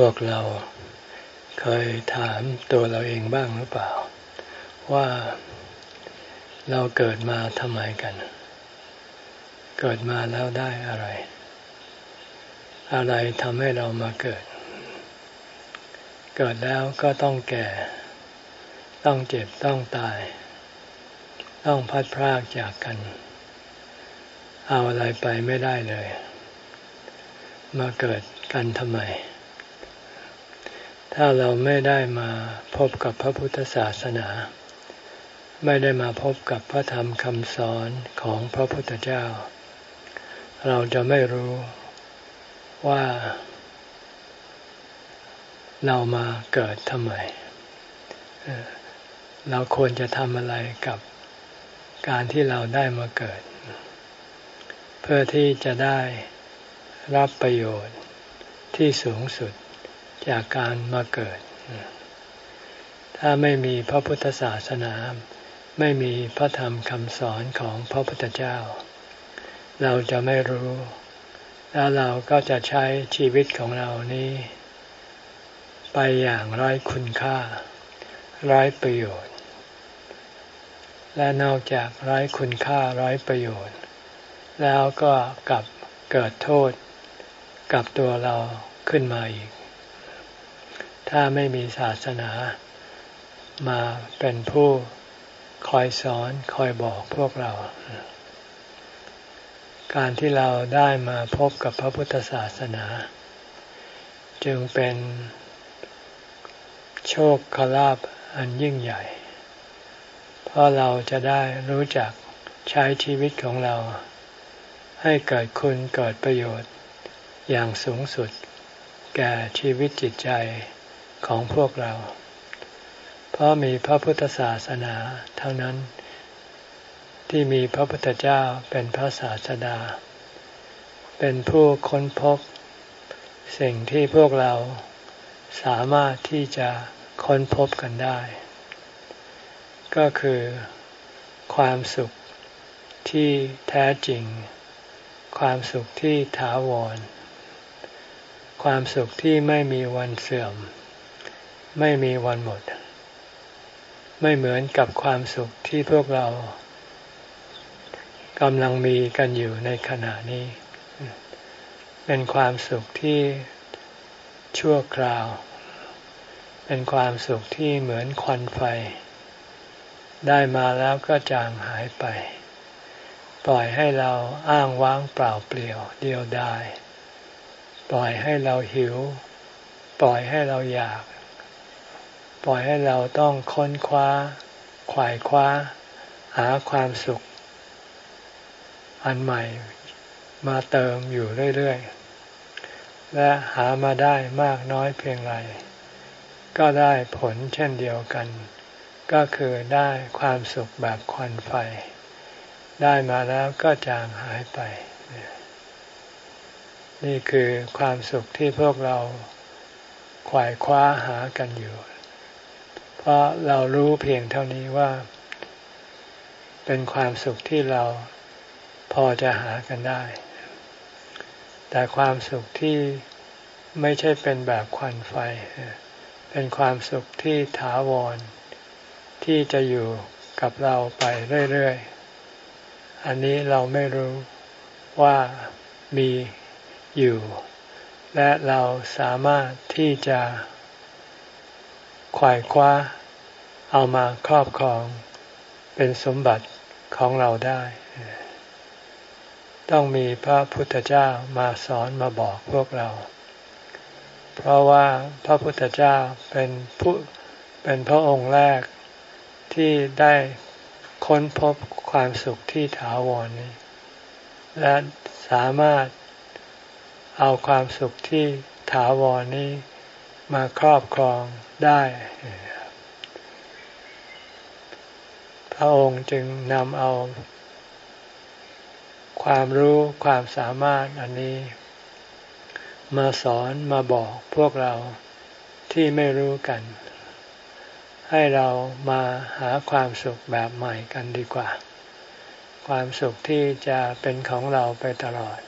พวกเราเคยถามตัวเราเองบ้างหรือเปล่า ว่าเราเกิดมาทำไมกัน เกิดมาแล้วได้อะไร อะไรทำให้เรามาเกิด เกิดแล้วก็ต้องแก่ ต้องเจ็บต้องตาย ต้องพัดพรากจากกัน เอาอะไรไปไม่ได้เลย มาเกิดกันทำไม ถ้าเราไม่ได้มาพบกับพระพุทธศาสนา ไม่ได้มาพบกับพระธรรมคำสอนของพระพุทธเจ้า เราจะไม่รู้ว่าเรามาเกิดทำไม เราควรจะทำอะไรกับการที่เราได้มาเกิด เพื่อที่จะได้รับประโยชน์ที่สูงสุด จากการมาเกิด ถ้าไม่มีพระพุทธศาสนา ไม่มีพระธรรมคำสอนของพระพุทธเจ้า เราจะไม่รู้ แล้วเราก็จะใช้ชีวิตของเรานี้ ไปอย่างไร้คุณค่า ไร้ประโยชน์ และนอกจากไร้คุณค่าไร้ประโยชน์ แล้วก็กลับเกิดโทษกับตัวเราขึ้นมาอีก ถ้าไม่มีศาสนามาเป็นผู้คอยสอนคอยบอกพวกเรา การที่เราได้มาพบกับพระพุทธศาสนา จึงเป็นโชคคลาภอันยิ่งใหญ่ เพราะเราจะได้รู้จักใช้ชีวิตของเรา ให้เกิดคุณเกิดประโยชน์อย่างสูงสุด แก่ชีวิตจิตใจ ของพวกเรา เพราะมีพระพุทธศาสนาเท่านั้นที่มีพระพุทธเจ้าเป็นพระศาสดา เป็นผู้ค้นพบ สิ่งที่พวกเราสามารถที่จะค้นพบกันได้ ก็คือความสุขที่แท้จริง ความสุขที่ถาวร ความสุขที่ไม่มีวันเสื่อม ไม่มีวันหมด ไม่เหมือนกับความสุขที่พวกเรากำลังมีกันอยู่ในขณะนี้ เป็นความสุขที่ชั่วคราว เป็นความสุขที่เหมือนควันไฟ ได้มาแล้วก็จางหายไป ปล่อยให้เราอ้างว้างเปล่าเปลี่ยวเดียวดาย ปล่อยให้เราหิว ปล่อยให้เราอยาก ปล่อยให้เราต้องค้นคว้าขวายคว้า หาความสุข อันใหม่มาเติมอยู่เรื่อยๆ และหามาได้มากน้อยเพียงไร ก็ได้ผลเช่นเดียวกัน ก็คือได้ความสุขแบบควันไฟ ได้มาแล้วก็จางหายไป นี่คือความสุขที่พวกเราขวายคว้าหากันอยู่ เพราะเรารู้เพียงเท่านี้ว่า เป็นความสุขที่เราพอจะหากันได้ แต่ความสุขที่ไม่ใช่เป็นแบบควันไฟ เป็นความสุขที่ถาวร ที่จะอยู่กับเราไปเรื่อยๆ อันนี้เราไม่รู้ว่ามีอยู่ และเราสามารถที่จะ ขวายคว้า เอามาครอบครอง เป็นสมบัติของเราได้ ต้องมีพระพุทธเจ้ามาสอนมาบอกพวกเรา เพราะว่าพระพุทธเจ้าเป็นผู้เป็นพระองค์แรกที่ได้ค้นพบความสุขที่ถาวรนี้ และสามารถเอาความสุขที่ถาวรนี้ มาครอบครองได้ พระองค์จึงนำเอา ความรู้ความสามารถอันนี้ มาสอนมาบอกพวกเราที่ไม่รู้กัน ให้เรามาหาความสุขแบบใหม่กันดีกว่า ความสุขที่จะเป็นของเราไปตลอด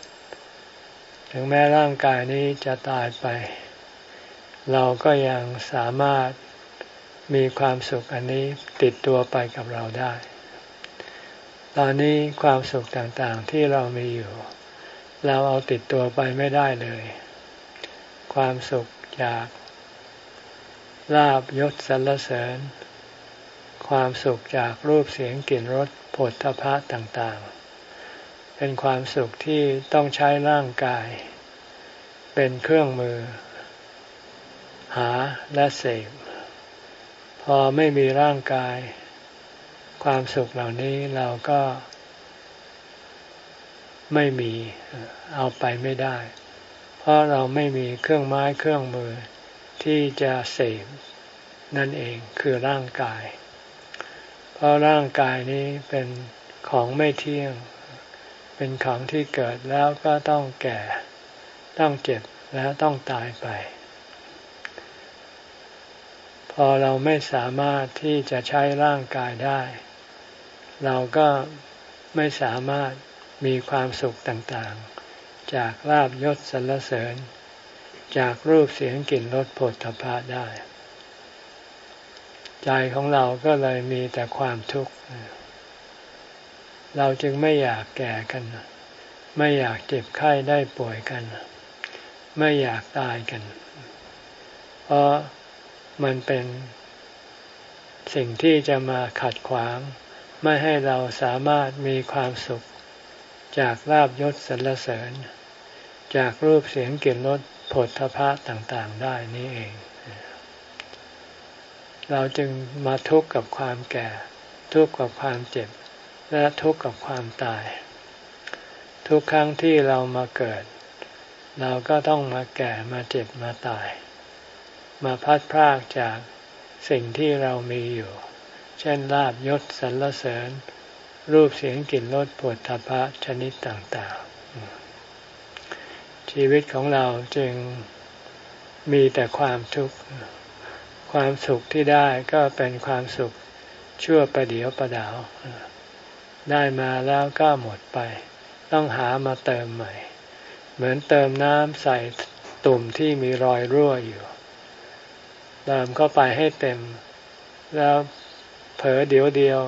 ถึงแม้ร่างกายนี้จะตายไป เราก็ยังสามารถมีความสุขอันนี้ติดตัวไปกับเราได้ ตอนนี้ความสุขต่างๆที่เรามีอยู่ เราเอาติดตัวไปไม่ได้เลย ความสุขจากลาบยศสรรเสริญ ความสุขจากรูปเสียงกลิ่นรสผลทพะต่างๆ เป็นความสุขที่ต้องใช้ร่างกาย เป็นเครื่องมือ หาและเสพพอไม่มีร่างกาย ความสุขเหล่านี้เราก็ไม่มีเอาไปไม่ได้ เพราะเราไม่มีเครื่องไม้เครื่องมือที่จะเสพนั่นเองคือร่างกาย เพราะร่างกายนี้เป็นของไม่เที่ยง เป็นของที่เกิดแล้วก็ต้องแก่ ต้องเจ็บแล้วต้องตายไป อเราไม่สามารถที่จะใช้ร่างกายได้ เราก็ไม่สามารถมีความสุขต่างๆ จากลาบยศสรรเสริญ จากรูปเสียงกลิ่นรสผลทพะได้ ใจของเราก็เลยมีแต่ความทุกข์ เราจึงไม่อยากแก่กัน ไม่อยากเจ็บไข้ได้ป่วยกัน ไม่อยากตายกัน เพราะ มันเป็นสิ่งที่จะมาขัดขวาง ไม่ให้เราสามารถมีความสุข จากลาบยศสรรเสริญ จากรูปเสียงกลิ่นรสผลทพะต่างๆได้นี่เอง เราจึงมาทุกข์กับความแก่ ทุกข์กับความเจ็บ และทุกข์กับความตาย ทุกครั้งที่เรามาเกิด เราก็ต้องมาแก่มาเจ็บมาตาย มาพัดพรากจากสิ่งที่เรามีอยู่ เช่นลาบยศสรรเสริญ รูปเสียงกลิ่นรสปวดทพะชนิดต่างๆ ชีวิตของเราจึงมีแต่ความทุกข์ ความสุขที่ได้ก็เป็นความสุขชั่วประเดียวประดาว ได้มาแล้วก็หมดไป ต้องหามาเติมใหม่ เหมือนเติมน้ำใส่ตุ่มที่มีรอยรั่วอยู่ เติมเข้าไปให้เต็ม แล้วเผลอเดียวเดียว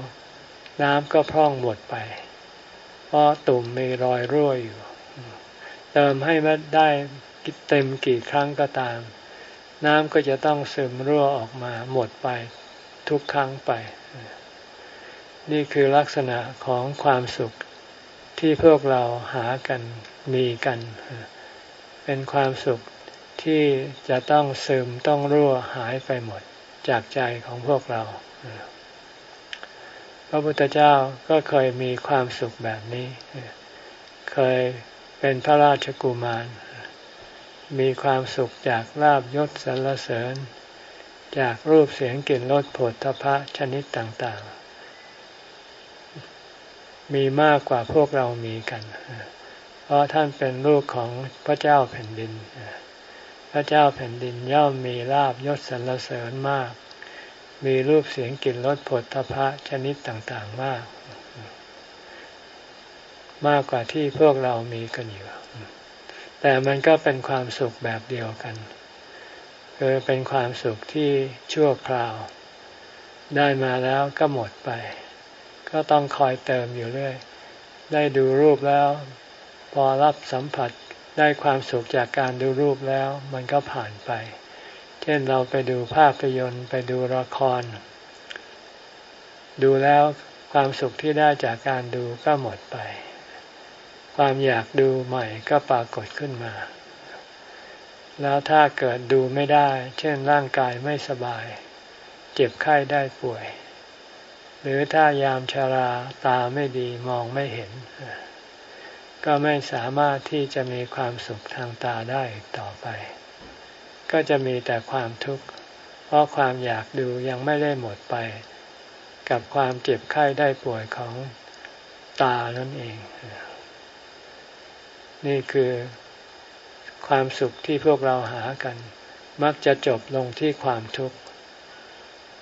น้ำก็พร่องหมดไป เพราะตุ่มมีรอยรั่วอยู่ เติมให้มันได้เต็มกี่ครั้งก็ตาม น้ำก็จะต้องซึมรั่วออกมาหมดไปทุกครั้งไป นี่คือลักษณะของความสุขที่พวกเราหากันมีกัน เป็นความสุข ที่จะต้องซึมต้องรั่วหายไปหมดจากใจของพวกเรา พระพุทธเจ้าก็เคยมีความสุขแบบนี้ เคยเป็นพระราชกุมาร มีความสุขจากลาบยศสรรเสริญ จากรูปเสียงกลิ่นรสผลทพะชนิดต่างๆ มีมากกว่าพวกเรามีกัน เพราะท่านเป็นลูกของพระเจ้าแผ่นดิน พระเจ้าแผ่นดินย่อมมีลาบยศสรรเสริญมาก มีรูปเสียงกลิ่นรสผลทพะชนิดต่างๆมาก มากกว่าที่พวกเรามีกันอยู่ แต่มันก็เป็นความสุขแบบเดียวกัน คือเป็นความสุขที่ชั่วคราว ได้มาแล้วก็หมดไป ก็ต้องคอยเติมอยู่เรื่อย ได้ดูรูปแล้ว พอรับสัมผัส ได้ความสุขจากการดูรูปแล้วมันก็ผ่านไป เช่นเราไปดูภาพยนตร์ไปดูละคร ดูแล้วความสุขที่ได้จากการดูก็หมดไป ความอยากดูใหม่ก็ปรากฏขึ้นมา แล้วถ้าเกิดดูไม่ได้ เช่นร่างกายไม่สบาย เจ็บไข้ได้ป่วย หรือถ้ายามชาราตาไม่ดีมองไม่เห็น ก็ไม่สามารถที่จะมีความสุขทางตาได้ต่อไป ก็จะมีแต่ความทุกข์ เพราะความอยากดูยังไม่ได้หมดไป กับความเจ็บไข้ได้ป่วยของตานั่นเอง นี่คือความสุขที่พวกเราหากัน มักจะจบลงที่ความทุกข์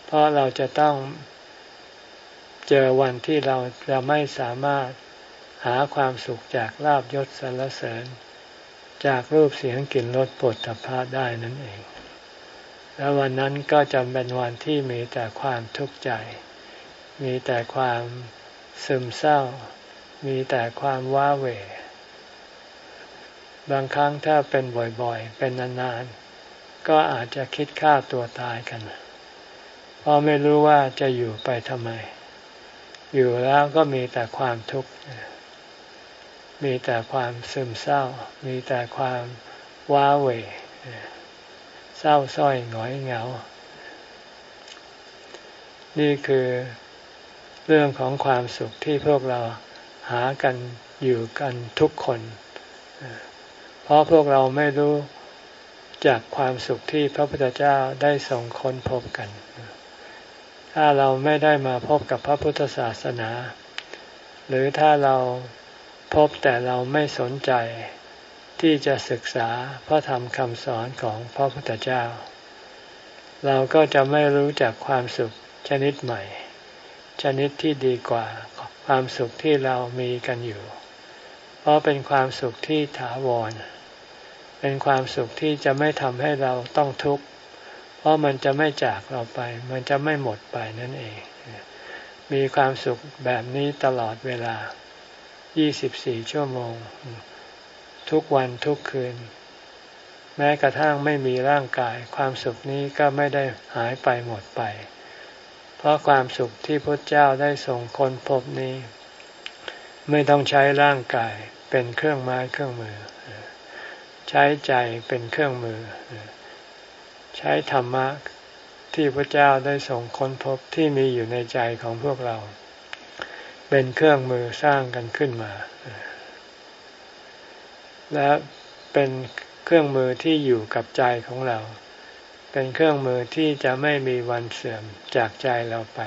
เพราะเราจะต้องเจอวันที่เราจะไม่สามารถ หาความสุขจากลาบยศสรรเสริญ จากรูปเสียงกลิ่นรสปวดตภะได้นั่นเอง แล้ววันนั้นก็จะเป็นวันที่มีแต่ความทุกข์ใจ มีแต่ความซึมเศร้า มีแต่ความว้าเหวบางครั้งถ้าเป็นบ่อยๆ เป็นนานๆ ก็อาจจะคิดฆ่าตัวตายกัน เพราะไม่รู้ว่าจะอยู่ไปทำไม อยู่แล้วก็มีแต่ความทุกข์ มีแต่ความซึมเศร้า มีแต่ความว้าเหวเศร้าส้อยหงอยเหงา นี่คือเรื่องของความสุขที่พวกเราหากันอยู่กันทุกคน เพราะพวกเราไม่รู้จากความสุขที่พระพุทธเจ้าได้ส่งคนพบกัน ถ้าเราไม่ได้มาพบกับพระพุทธศาสนา หรือถ้าเรา พบแต่เราไม่สนใจที่จะศึกษาพระธรรมคำสอนของพระพุทธเจ้า เราก็จะไม่รู้จักความสุขชนิดใหม่ ชนิดที่ดีกว่าความสุขที่เรามีกันอยู่ เพราะเป็นความสุขที่ถาวร เป็นความสุขที่จะไม่ทำให้เราต้องทุกข์ เพราะมันจะไม่จากเราไป มันจะไม่หมดไปนั่นเอง มีความสุขแบบนี้ตลอดเวลา 24 ชั่วโมง ทุกวันทุกคืน แม้กระทั่งไม่มีร่างกาย ความสุขนี้ก็ไม่ได้หายไปหมดไป เพราะความสุขที่พระเจ้าได้ส่งคนพบนี้ ไม่ต้องใช้ร่างกายเป็นเครื่องไม้เครื่องมือ ใช้ใจเป็นเครื่องมือ ใช้ธรรมะที่พระเจ้าได้ส่งค้นพบที่มีอยู่ในใจของพวกเรา เป็นเครื่องมือสร้างกันขึ้นมา และเป็นเครื่องมือที่อยู่กับใจของเรา เป็นเครื่องมือที่จะไม่มีวันเสื่อมจากใจเราไป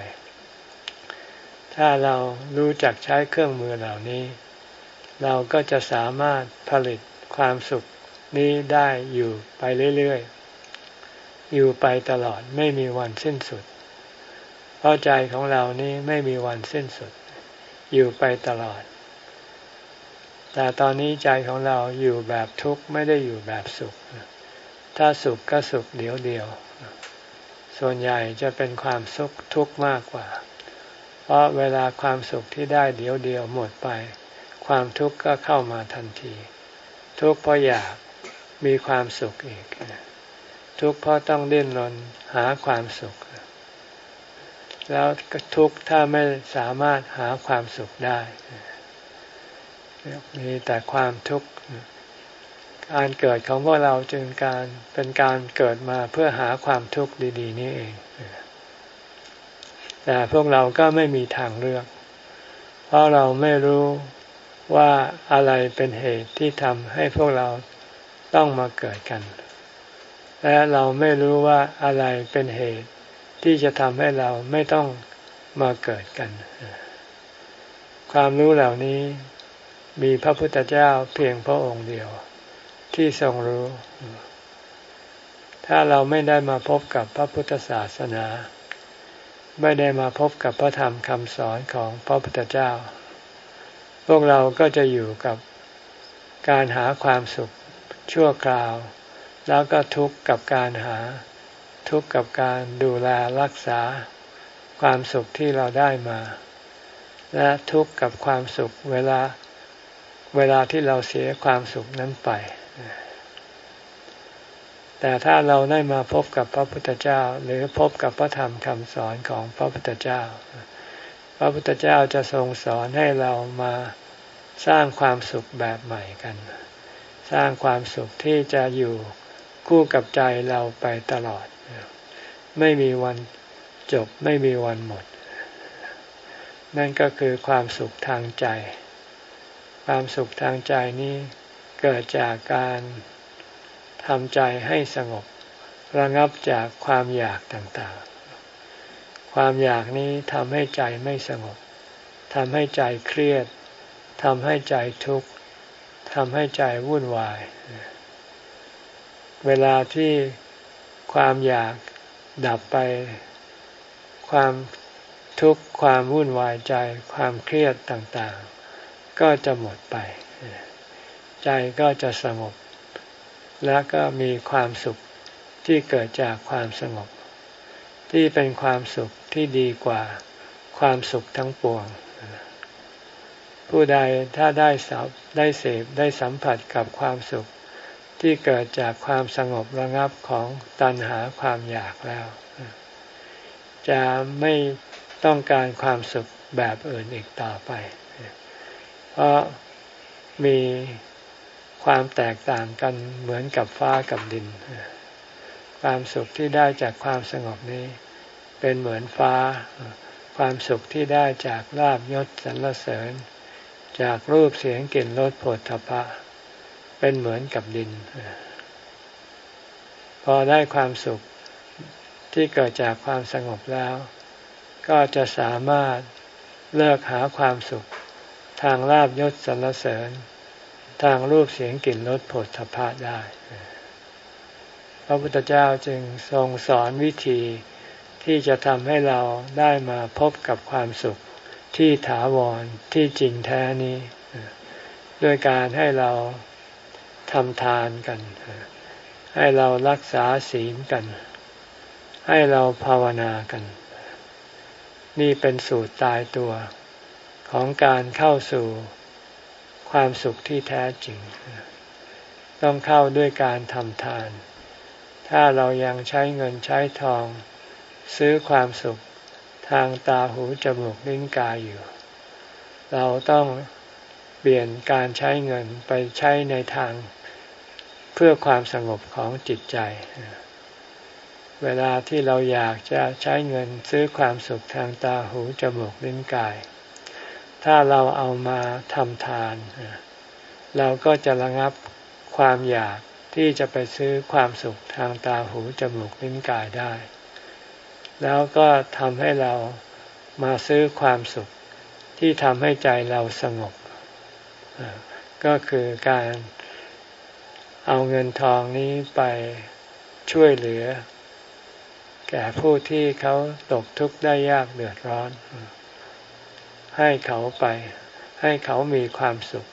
ถ้าเรารู้จักใช้เครื่องมือเหล่านี้ เราก็จะสามารถผลิตความสุขนี้ได้อยู่ไปเรื่อยๆ อยู่ไปตลอดไม่มีวันสิ้นสุด เพราะใจของเรานี้ไม่มีวันสิ้นสุด อยู่ไปตลอด แต่ตอนนี้ใจของเราอยู่แบบทุกข์ไม่ได้อยู่แบบสุข ถ้าสุขก็สุขเดียวเดียว ส่วนใหญ่จะเป็นความสุขทุกข์มากกว่า เพราะเวลาความสุขที่ได้เดียวเดียวหมดไป ความทุกข์ก็เข้ามาทันที ทุกข์เพราะอยากมีความสุขอีก ทุกข์เพราะต้องดิ้นรนหาความสุข แล้วทุกข์ถ้าไม่สามารถหาความสุขได้ มีแต่ความทุกข์ การเกิดของพวกเราจึงการเป็นการเกิดมาเพื่อหาความทุกข์ดี ๆ นี่เอง แต่พวกเราก็ไม่มีทางเลือก เพราะเราไม่รู้ว่าอะไรเป็นเหตุที่ทำให้พวกเราต้องมาเกิดกัน และเราไม่รู้ว่าอะไรเป็นเหตุ ที่จะทำให้เราไม่ต้องมาเกิดกัน ความรู้เหล่านี้มีพระพุทธเจ้าเพียงพระองค์เดียว ที่ทรงรู้ ถ้าเราไม่ได้มาพบกับพระพุทธศาสนา ไม่ได้มาพบกับพระธรรมคำสอนของพระพุทธเจ้า พวกเราก็จะอยู่กับการหาความสุขชั่วคราว แล้วก็ทุกข์กับการหา ทุกข์กับการดูแลรักษาความสุขที่เราได้มา และทุกข์กับความสุขเวลาเวลาที่เราเสียความสุขนั้นไป แต่ถ้าเราได้มาพบกับพระพุทธเจ้า หรือพบกับพระธรรมคำสอนของพระพุทธเจ้า พระพุทธเจ้าจะทรงสอนให้เรามาสร้างความสุขแบบใหม่กัน สร้างความสุขที่จะอยู่คู่กับใจเราไปตลอด ไม่มีวันจบไม่มีวันหมด นั่นก็คือความสุขทางใจ ความสุขทางใจนี้เกิดจากการทำใจให้สงบ ระงับจากความอยากต่างๆ ความอยากนี้ทำให้ใจไม่สงบทำให้ใจเครียดทำให้ใจทุกข์ทำให้ใจวุ่นวาย เวลาที่ความอยาก ดับไปความทุกข์ความวุ่นวายใจความเครียดต่างๆ ก็จะหมดไป ใจก็จะสงบ และก็มีความสุขที่เกิดจากความสงบ ที่เป็นความสุขที่ดีกว่าความสุขทั้งปวง ผู้ใดถ้าได้สับได้เสพได้สัมผัสกับความสุข ที่เกิดจากความสงบระงับของตัณหาความอยากแล้ว จะไม่ต้องการความสุขแบบอื่นอีกต่อไป เพราะมีความแตกต่างกันเหมือนกับฟ้ากับดิน ความสุขที่ได้จากความสงบนี้ เป็นเหมือนฟ้า ความสุขที่ได้จากลาบยศสรรเสริญ จากรูปเสียงกลิ่นรสผลทพะ เป็นเหมือนกับดิน พอได้ความสุขที่เกิดจากความสงบแล้ว ก็จะสามารถเลิกหาความสุข ทางลาบยศสรรเสริญ ทางรูปเสียงกลิ่นรสผลทพะได้ พระพุทธเจ้าจึงทรงสอนวิธีที่จะทำให้เราได้มาพบกับความสุขที่ถาวรที่จริงแท้นี้ ด้วยการให้เรา ทำทานกัน ให้เรารักษาศีลกัน ให้เราภาวนากัน นี่เป็นสูตรตายตัวของการเข้าสู่ความสุขที่แท้จริง ต้องเข้าด้วยการทำทาน ถ้าเรายังใช้เงินใช้ทอง ซื้อความสุขทางตาหูจมูกลิ้นกายอยู่ เราต้องเปลี่ยนการใช้เงินไปใช้ในทาง เพื่อความสงบของจิตใจ เวลาที่เราอยากจะใช้เงินซื้อความสุขทางตาหูจมูกลิ้นกาย ถ้าเราเอามาทำทาน เราก็จะระงับความอยากที่จะไปซื้อความสุขทางตาหูจมูกลิ้นกายได้ แล้วก็ทำให้เรามาซื้อความสุขที่ทำให้ใจเราสงบ ก็คือการ เอาเงินทองนี้ไปช่วยเหลือ แก่ผู้ที่เขาตกทุกข์ได้ยากเดือดร้อน ให้เขาไป ให้เขามีความสุข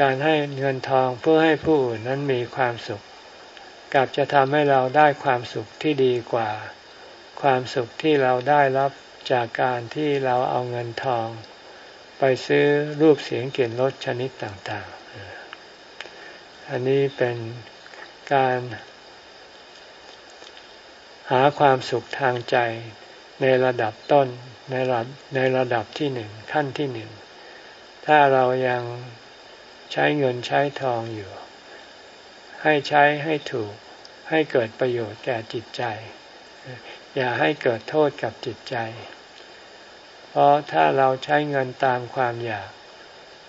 การให้เงินทองเพื่อให้ผู้อื่นนั้นมีความสุขกลับจะทำให้เราได้ความสุขที่ดีกว่า ความสุขที่เราได้รับจากการที่เราเอาเงินทอง ไปซื้อรูปเสียงเกลิ่นรสชนิดต่างๆ อันนี้เป็นการหาความสุขทางใจในระดับต้นในระดับในระดับที่หนึ่งขั้นที่หนึ่ง ถ้าเรายังใช้เงินใช้ทองอยู่ ให้ใช้ให้ถูกให้เกิดประโยชน์แก่จิตใจ อย่าให้เกิดโทษกับจิตใจ เพราะถ้าเราใช้เงินตามความอยาก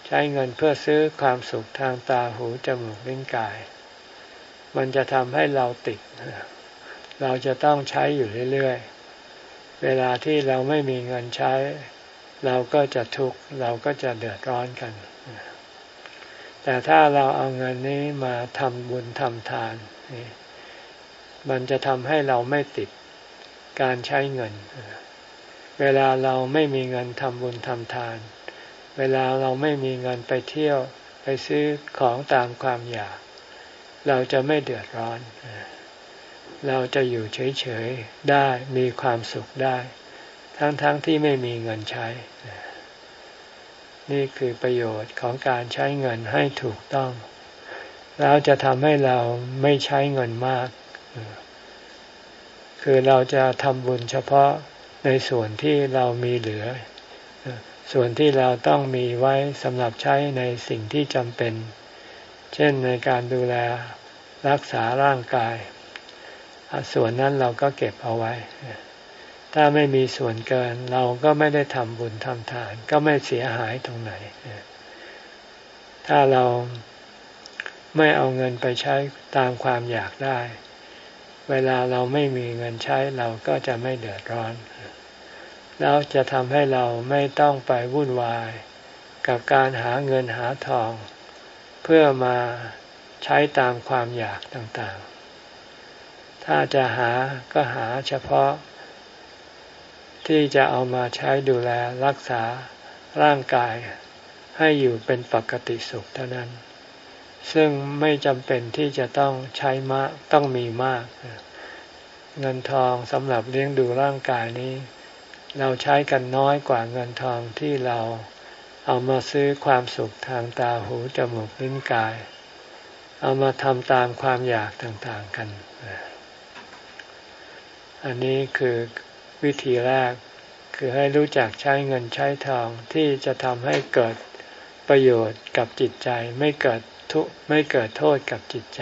ใช้เงินเพื่อซื้อความสุขทางตาหูจมูกลิ้นกาย มันจะทำให้เราติด เราจะต้องใช้อยู่เรื่อยๆ เวลาที่เราไม่มีเงินใช้ เราก็จะทุกข์เราก็จะเดือดร้อนกัน แต่ถ้าเราเอาเงินนี้มาทำบุญทำทาน มันจะทำให้เราไม่ติดการใช้เงิน เวลาเราไม่มีเงินทำบุญทำทาน เวลาเราไม่มีเงินไปเที่ยวไปซื้อของตามความอยาก เราจะไม่เดือดร้อน เราจะอยู่เฉยๆได้มีความสุขได้ ทั้งๆทที่ไม่มีเงินใช้ นี่คือประโยชน์ของการใช้เงินให้ถูกต้อง แล้วจะทำให้เราไม่ใช้เงินมาก คือเราจะทำบุญเฉพาะในส่วนที่เรามีเหลือ ส่วนที่เราต้องมีไว้สำหรับใช้ในสิ่งที่จำเป็น เช่นในการดูแลรักษาร่างกาย ส่วนนั้นเราก็เก็บเอาไว้ ถ้าไม่มีส่วนเกินเราก็ไม่ได้ทำบุญทำทาน ก็ไม่เสียหายตรงไหน ถ้าเราไม่เอาเงินไปใช้ตามความอยากได้ เวลาเราไม่มีเงินใช้เราก็จะไม่เดือดร้อน แล้วจะทำให้เราไม่ต้องไปวุ่นวาย กับการหาเงินหาทอง เพื่อมาใช้ตามความอยากต่างๆ ถ้าจะหาก็หาเฉพาะ ที่จะเอามาใช้ดูแลรักษาร่างกายให้อยู่เป็นปกติสุขเท่านั้น ซึ่งไม่จำเป็นที่จะต้องใช้มากต้องมีมาก เงินทองสำหรับเลี้ยงดูร่างกายนี้ เราใช้กันน้อยกว่าเงินทองที่เราเอามาซื้อความสุขทางตาหูจมูกลิ้นกาย เอามาทำตามความอยากต่างๆกัน อันนี้คือวิธีแรกคือให้รู้จักใช้เงินใช้ทองที่จะทำให้เกิดประโยชน์กับจิตใจไม่เกิดทุไม่เกิดโทษกับจิตใจ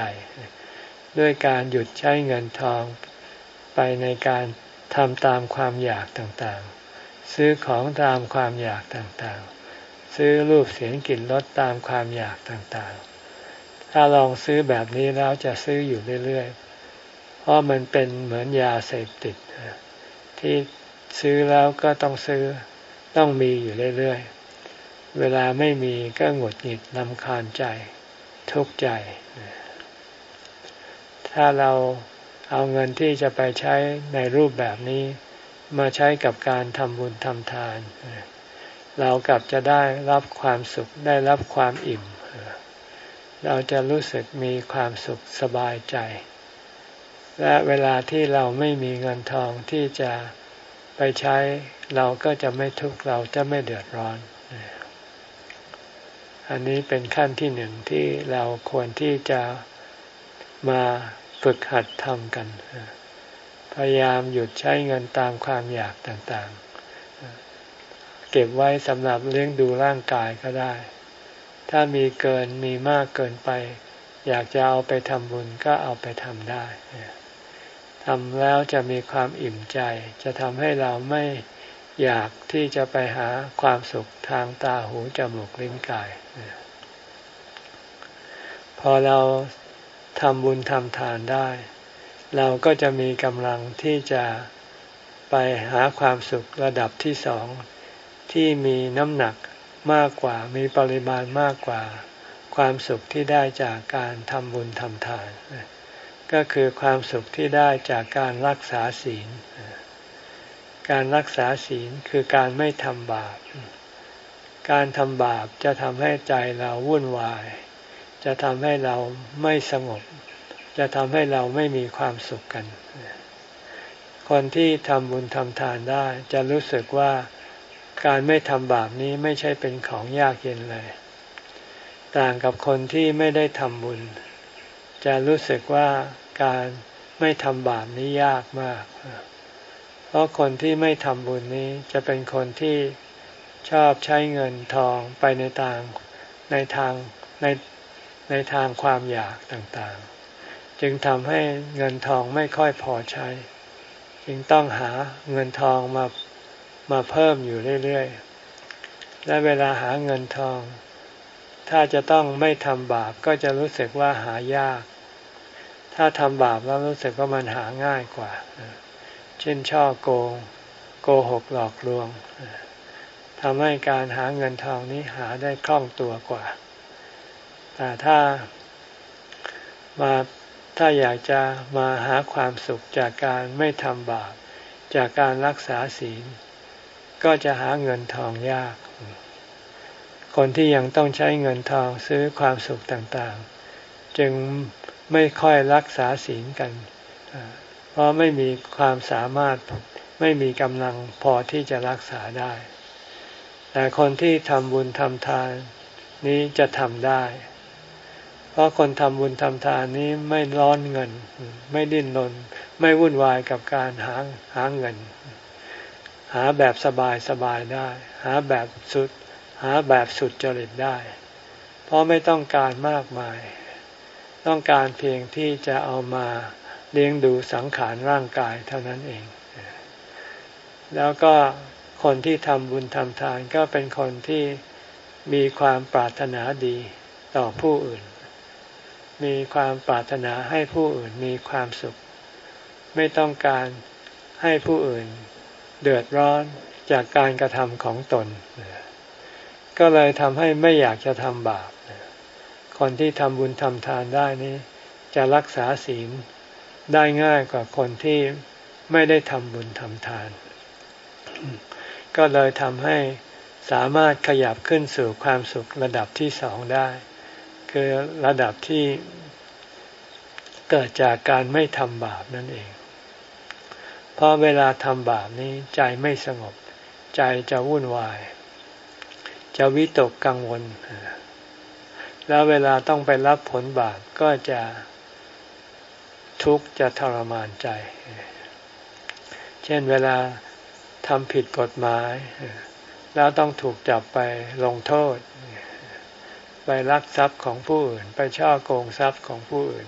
ด้วยการหยุดใช้เงินทองไปในการ ทำตามความอยากต่างๆ ซื้อของตามความอยากต่างๆ ซื้อรูปเสียงกลิ่นรสตามความอยากต่างๆ ถ้าลองซื้อแบบนี้แล้วจะซื้ออยู่เรื่อยๆ เพราะมันเป็นเหมือนยาเสพติด ที่ซื้อแล้วก็ต้องซื้อต้องมีอยู่เรื่อยๆ เวลาไม่มีก็หงุดหงิดลำคาญใจ ทุกข์ใจ ถ้าเรา เอาเงินที่จะไปใช้ในรูปแบบนี้ มาใช้กับการทำบุญทำทาน เรากลับจะได้รับความสุขได้รับความอิ่ม เราจะรู้สึกมีความสุขสบายใจ และเวลาที่เราไม่มีเงินทองที่จะไปใช้เราก็จะไม่ทุกข์เราจะไม่เดือดร้อน อันนี้เป็นขั้นที่หนึ่งที่เราควรที่จะมา ฝึกหัดทำกัน พยายามหยุดใช้เงินตามความอยากต่างๆ เก็บไว้สำหรับเลี้ยงดูร่างกายก็ได้ ถ้ามีเกินมีมากเกินไป อยากจะเอาไปทำบุญก็เอาไปทำได้ทำแล้วจะมีความอิ่มใจ จะทำให้เราไม่อยากที่จะไปหาความสุขทางตาหูจมูกลิ้นกาย พอเรา ทำบุญทำทานได้ เราก็จะมีกำลังที่จะไปหาความสุขระดับที่สองที่มีน้ำหนักมากกว่ามีปริมาณมากกว่า ความสุขที่ได้จากการทำบุญทำทาน ก็คือความสุขที่ได้จากการรักษาศีล การรักษาศีลคือการไม่ทำบาป การทำบาปจะทำให้ใจเราวุ่นวาย จะทำให้เราไม่สงบ จะทำให้เราไม่มีความสุขกัน คนที่ทำบุญทำทานได้ จะรู้สึกว่าการไม่ทำบาปนี้ไม่ใช่เป็นของยากเย็นเลย ต่างกับคนที่ไม่ได้ทำบุญ จะรู้สึกว่าการไม่ทำบาปนี้ยากมาก เพราะคนที่ไม่ทำบุญนี้จะเป็นคนที่ชอบใช้เงินทองไปในทางในทางใน ในทางความอยากต่างๆ จึงทำให้เงินทองไม่ค่อยพอใช้ จึงต้องหาเงินทองมามาเพิ่มอยู่เรื่อยๆ และเวลาหาเงินทอง ถ้าจะต้องไม่ทำบาปก็จะรู้สึกว่าหายาก ถ้าทำบาปแล้วรู้สึกว่ามันหาง่ายกว่า เช่นช่อโกง โกหกหลอกลวงทำให้การหาเงินทองนี้หาได้คล่องตัวกว่า แต่ถ้ามาถ้าอยากจะมาหาความสุขจากการไม่ทำบาปจากการรักษาศีล ก็จะหาเงินทองยาก คนที่ยังต้องใช้เงินทองซื้อความสุขต่างๆ จึงไม่ค่อยรักษาศีลกัน เพราะไม่มีความสามารถไม่มีกำลังพอที่จะรักษาได้ แต่คนที่ทำบุญทำทานนี้จะทำได้ เพราะคนทำบุญทำทานนี้ไม่ร้อนเงิน ไม่ดิ้นรนไม่วุ่นวายกับการหาหาเงิน หาแบบสบายสบายได้ หาแบบสุด หาแบบสุดจริตได้ เพราะไม่ต้องการมากมาย ต้องการเพียงที่จะเอามาเลี้ยงดูสังขารร่างกายเท่านั้นเอง แล้วก็คนที่ทำบุญทำทานก็เป็นคนที่มีความปรารถนาดีต่อผู้อื่น มีความปรารถนาให้ผู้อื่นมีความสุข ไม่ต้องการให้ผู้อื่นเดือดร้อนจากการกระทำของตน ก็เลยทำให้ไม่อยากจะทำบาปคนที่ทำบุญทำทานได้นี้ จะรักษาศีลได้ง่ายกว่าคนที่ไม่ได้ทำบุญทำทาน ก็เลยทำให้สามารถขยับขึ้นสู่ความสุขระดับที่สองได้ คือระดับที่เกิดจากการไม่ทำบาปนั่นเอง เพราะเวลาทำบาปนี้ใจไม่สงบ ใจจะวุ่นวาย จะวิตกกังวล แล้วเวลาต้องไปรับผลบาปก็จะทุกข์จะทรมานใจ เช่นเวลาทำผิดกฎหมาย แล้วต้องถูกจับไปลงโทษ ไปลักทรัพย์ของผู้อื่น ไปช่อโกงทรัพย์ของผู้อื่น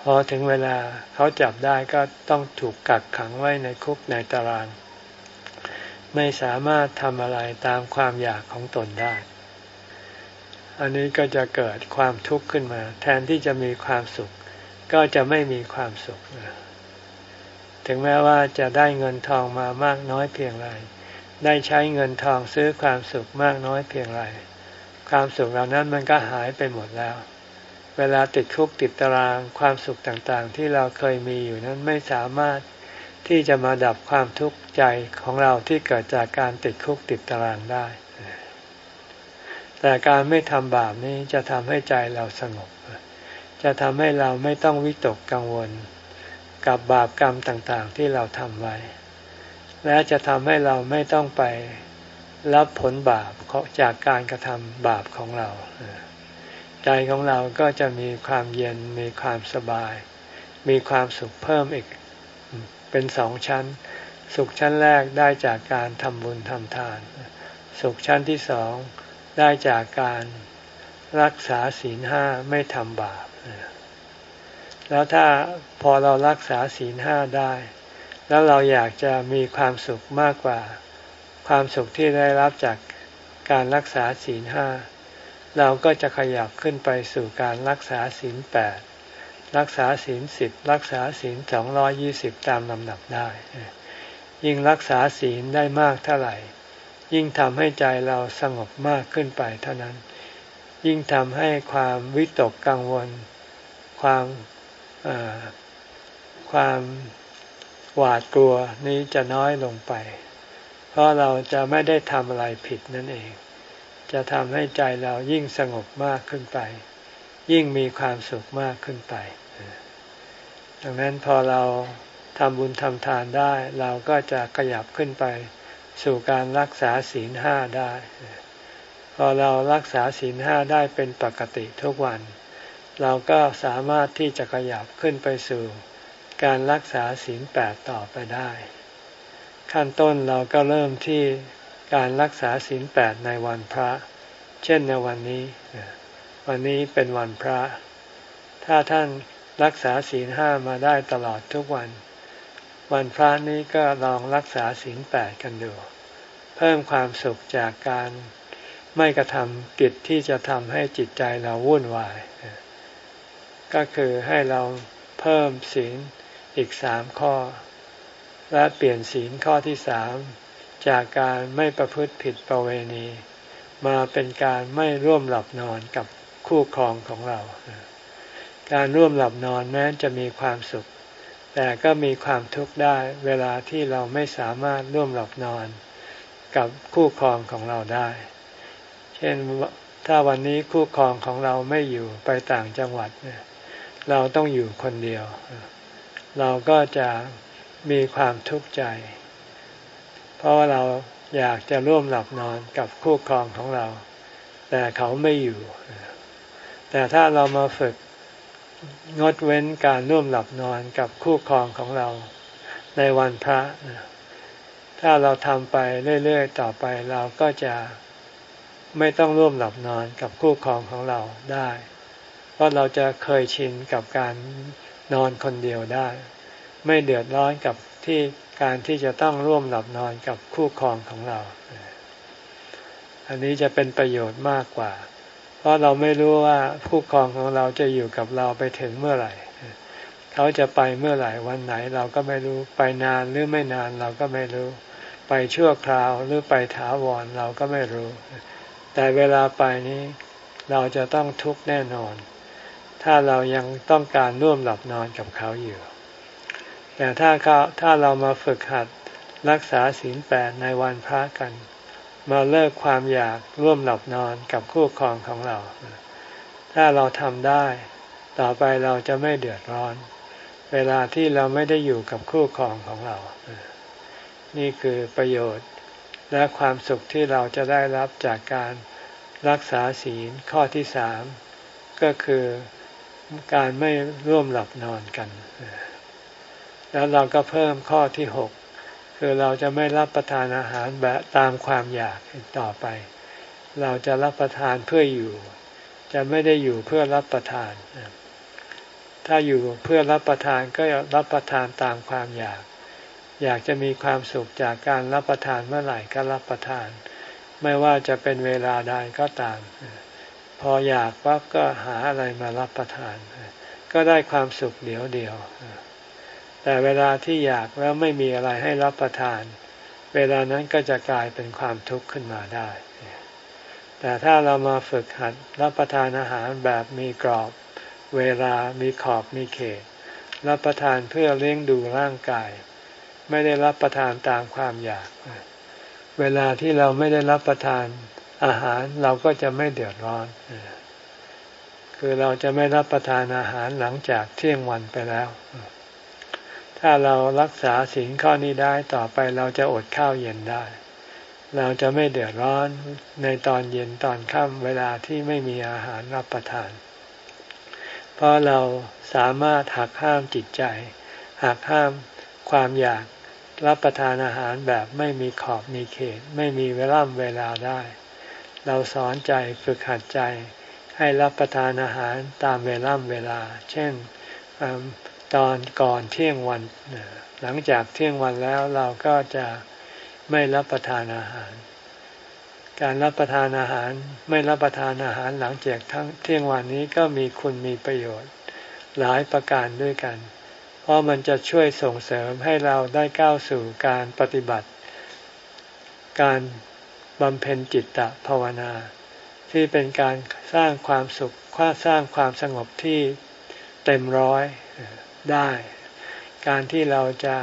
พอถึงเวลาเขาจับได้ก็ต้องถูกกักขังไว้ในคุกในตาราง ไม่สามารถทำอะไรตามความอยากของตนได้ อันนี้ก็จะเกิดความทุกข์ขึ้นมา แทนที่จะมีความสุข ก็จะไม่มีความสุข ถึงแม้ว่าจะได้เงินทองมามากน้อยเพียงไรได้ใช้เงินทองซื้อความสุขมากน้อยเพียงไร ความสุขเหล่านั้นมันก็หายไปหมดแล้ว เวลาติดคุกติดตารางความสุขต่างๆ ที่เราเคยมีอยู่นั้นไม่สามารถที่จะมาดับความทุกข์ใจของเราที่เกิดจากการติดคุกติดตารางได้ แต่การไม่ทำบาปนี้จะทำให้ใจเราสงบ จะทำให้เราไม่ต้องวิตกกังวล กับบาปกรรมต่างๆ ที่เราทำไว้ และจะทำให้เราไม่ต้องไป รับผลบาปจากการกระทำบาปของเรา ใจของเราก็จะมีความเย็นมีความสบาย มีความสุขเพิ่มอีกเป็นสองชั้น สุขชั้นแรกได้จากการทำบุญทำทาน สุขชั้นที่สองได้จากการรักษาศีลห้าไม่ทำบาป แล้วถ้าพอเรารักษาศีลห้าได้ แล้วเราอยากจะมีความสุขมากกว่า ความสุขที่ได้รับจากการรักษาศีลห้าเราก็จะขยับขึ้นไปสู่การรักษาศีลแปดรักษาศีลสิบรักษาศีลสองร้อยี่สิบตามลำดับได้ ยิ่งรักษาศีลได้มากเท่าไหร่ ยิ่งทำให้ใจเราสงบมากขึ้นไปเท่านั้น ยิ่งทำให้ความวิตกกังวล ความความหวาดกลัวนี้จะน้อยลงไป เพราะเราจะไม่ได้ทำอะไรผิดนั่นเอง จะทำให้ใจเรายิ่งสงบมากขึ้นไป ยิ่งมีความสุขมากขึ้นไป ดังนั้นพอเราทำบุญทำทานได้ เราก็จะขยับขึ้นไป สู่การรักษาศีลห้าได้ พอเรารักษาศีลห้าได้เป็นปกติทุกวัน เราก็สามารถที่จะขยับขึ้นไปสู่ การรักษาศีลแปดต่อไปได้ ขั้นต้นเราก็เริ่มที่การรักษาศีลแปดในวันพระ เช่นในวันนี้ วันนี้เป็นวันพระ ถ้าท่านรักษาศีลห้ามาได้ตลอดทุกวัน วันพระนี้ก็ลองรักษาศีลแปดกันดู เพิ่มความสุขจากการไม่กระทำกิจที่จะทำให้จิตใจเราวุ่นวาย ก็คือให้เราเพิ่มศีลอีกสามข้อ และเปลี่ยนศีลข้อที่สามจากการไม่ประพฤติผิดประเวณี มาเป็นการไม่ร่วมหลับนอนกับคู่ครองของเรา การร่วมหลับนอนแม้จะมีความสุข แต่ก็มีความทุกข์ได้เวลาที่เราไม่สามารถร่วมหลับนอนกับคู่ครองของเราได้ เช่นถ้าวันนี้คู่ครองของเราไม่อยู่ไปต่างจังหวัด เราต้องอยู่คนเดียว เราก็จะ มีความทุกข์ใจ เพราะว่าเราอยากจะร่วมหลับนอนกับคู่ครองของเรา แต่เขาไม่อยู่ แต่ถ้าเรามาฝึกงดเว้นการร่วมหลับนอนกับคู่ครองของเราในวันพระ ถ้าเราทำไปเรื่อยๆต่อไปเราก็จะไม่ต้องร่วมหลับนอนกับคู่ครองของเราได้ เพราะเราจะเคยชินกับการนอนคนเดียวได้ ไม่เดือดร้อนกับที่การที่จะต้องร่วมหลับนอนกับคู่ครองของเรา อันนี้จะเป็นประโยชน์มากกว่า เพราะเราไม่รู้ว่าคู่ครองของเราจะอยู่กับเราไปถึงเมื่อไหร่ เขาจะไปเมื่อไหร่วันไหนเราก็ไม่รู้ ไปนานหรือไม่นานเราก็ไม่รู้ ไปชั่วคราวหรือไปถาวรเราก็ไม่รู้ แต่เวลาไปนี้เราจะต้องทุกข์แน่นอน ถ้าเรายังต้องการร่วมหลับนอนกับเขาอยู่ แต่ถ้าเขาถ้าเรามาฝึกหัดรักษาศีลแปดในวันพระกัน มาเลิกความอยากร่วมหลับนอนกับคู่ครองของเรา ถ้าเราทำได้ ต่อไปเราจะไม่เดือดร้อน เวลาที่เราไม่ได้อยู่กับคู่ครองของเรา นี่คือประโยชน์และความสุขที่เราจะได้รับจากการรักษาศีลข้อที่สามก็คือการไม่ร่วมหลับนอนกัน แล้วเราก็เพิ่มข้อที่หกคือเราจะไม่รับประทานอาหารแบบตามความอยากต่อไป เราจะรับประทานเพื่ออยู่ จะไม่ได้อยู่เพื่อรับประทาน ถ้าอยู่เพื่อรับประทานก็รับประทานตามความอยาก อยากจะมีความสุขจากการรับประทานเมื่อไหร่ก็รับประทาน ไม่ว่าจะเป็นเวลาใดก็ตาม พออยากปั๊บก็หาอะไรมารับประทาน ก็ได้ความสุขเดียวเดียว แต่เวลาที่อยากแล้วไม่มีอะไรให้รับประทาน เวลานั้นก็จะกลายเป็นความทุกข์ขึ้นมาได้ แต่ถ้าเรามาฝึกหัดรับประทานอาหารแบบมีกรอบ เวลามีขอบมีเขต รับประทานเพื่อเลี้ยงดูร่างกาย ไม่ได้รับประทานตามความอยาก เวลาที่เราไม่ได้รับประทานอาหารเราก็จะไม่เดือดร้อน คือเราจะไม่รับประทานอาหารหลังจากเที่ยงวันไปแล้ว ถ้าเรารักษาศีลข้อนี้ได้ต่อไปเราจะอดข้าวเย็นได้ เราจะไม่เดือดร้อนในตอนเย็นตอนค่ำเวลาที่ไม่มีอาหารรับประทาน เพราะเราสามารถหักห้ามจิตใจหักห้ามความอยากรับประทานอาหารแบบไม่มีขอบมีเขต ไม่มีเวลาเวลาได้ เราสอนใจฝึกหัดใจ ให้รับประทานอาหารตามเวลาเวลา เช่น ตอนก่อนเที่ยงวัน หลังจากเที่ยงวันแล้วเราก็จะไม่รับประทานอาหาร การรับประทานอาหารไม่รับประทานอาหารหลังจากทั้งเที่ยงวันนี้ก็มีคุณมีประโยชน์ หลายประการด้วยกัน เพราะมันจะช่วยส่งเสริมให้เราได้ก้าวสู่การปฏิบัติ การบำเพ็ญจิตตภาวนา ที่เป็นการสร้างความสุขสร้างความสงบที่เต็มร้อย ได้ การที่เราจะ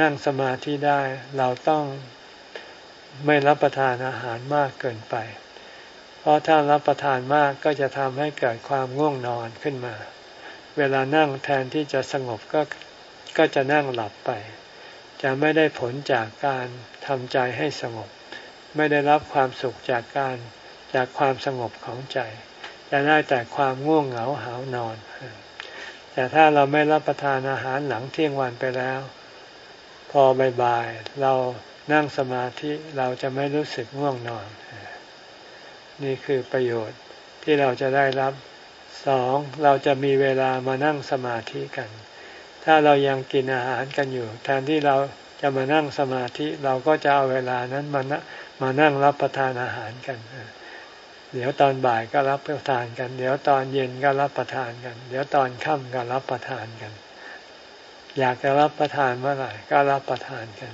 นั่งสมาธิได้ เราต้องไม่รับประทานอาหารมากเกินไป เพราะถ้ารับประทานมากก็จะทำให้เกิดความง่วงนอนขึ้นมา เวลานั่งแทนที่จะสงบก็ก็จะนั่งหลับไป จะไม่ได้ผลจากการทำใจให้สงบ ไม่ได้รับความสุขจากการจากความสงบของใจ จะได้แต่ความง่วงเหงาหานอน แต่ถ้าเราไม่รับประทานอาหารหลังเที่ยงวันไปแล้ว พอบ่ายๆเรานั่งสมาธิเราจะไม่รู้สึกง่วงนอน นี่คือประโยชน์ที่เราจะได้รับสองเราจะมีเวลามานั่งสมาธิกัน ถ้าเรายังกินอาหารกันอยู่ แทนที่เราจะมานั่งสมาธิเราก็จะเอาเวลานั้นมามานั่งรับประทานอาหารกันเเดี๋ยวตอนบ่ายก็รับประทานกัน เดี๋ยวตอนเย็นก็รับประทานกัน เดี๋ยวตอนค่ำก็รับประทานกัน อยากจะรับประทานเมื่อไหร่ก็รับประทานกัน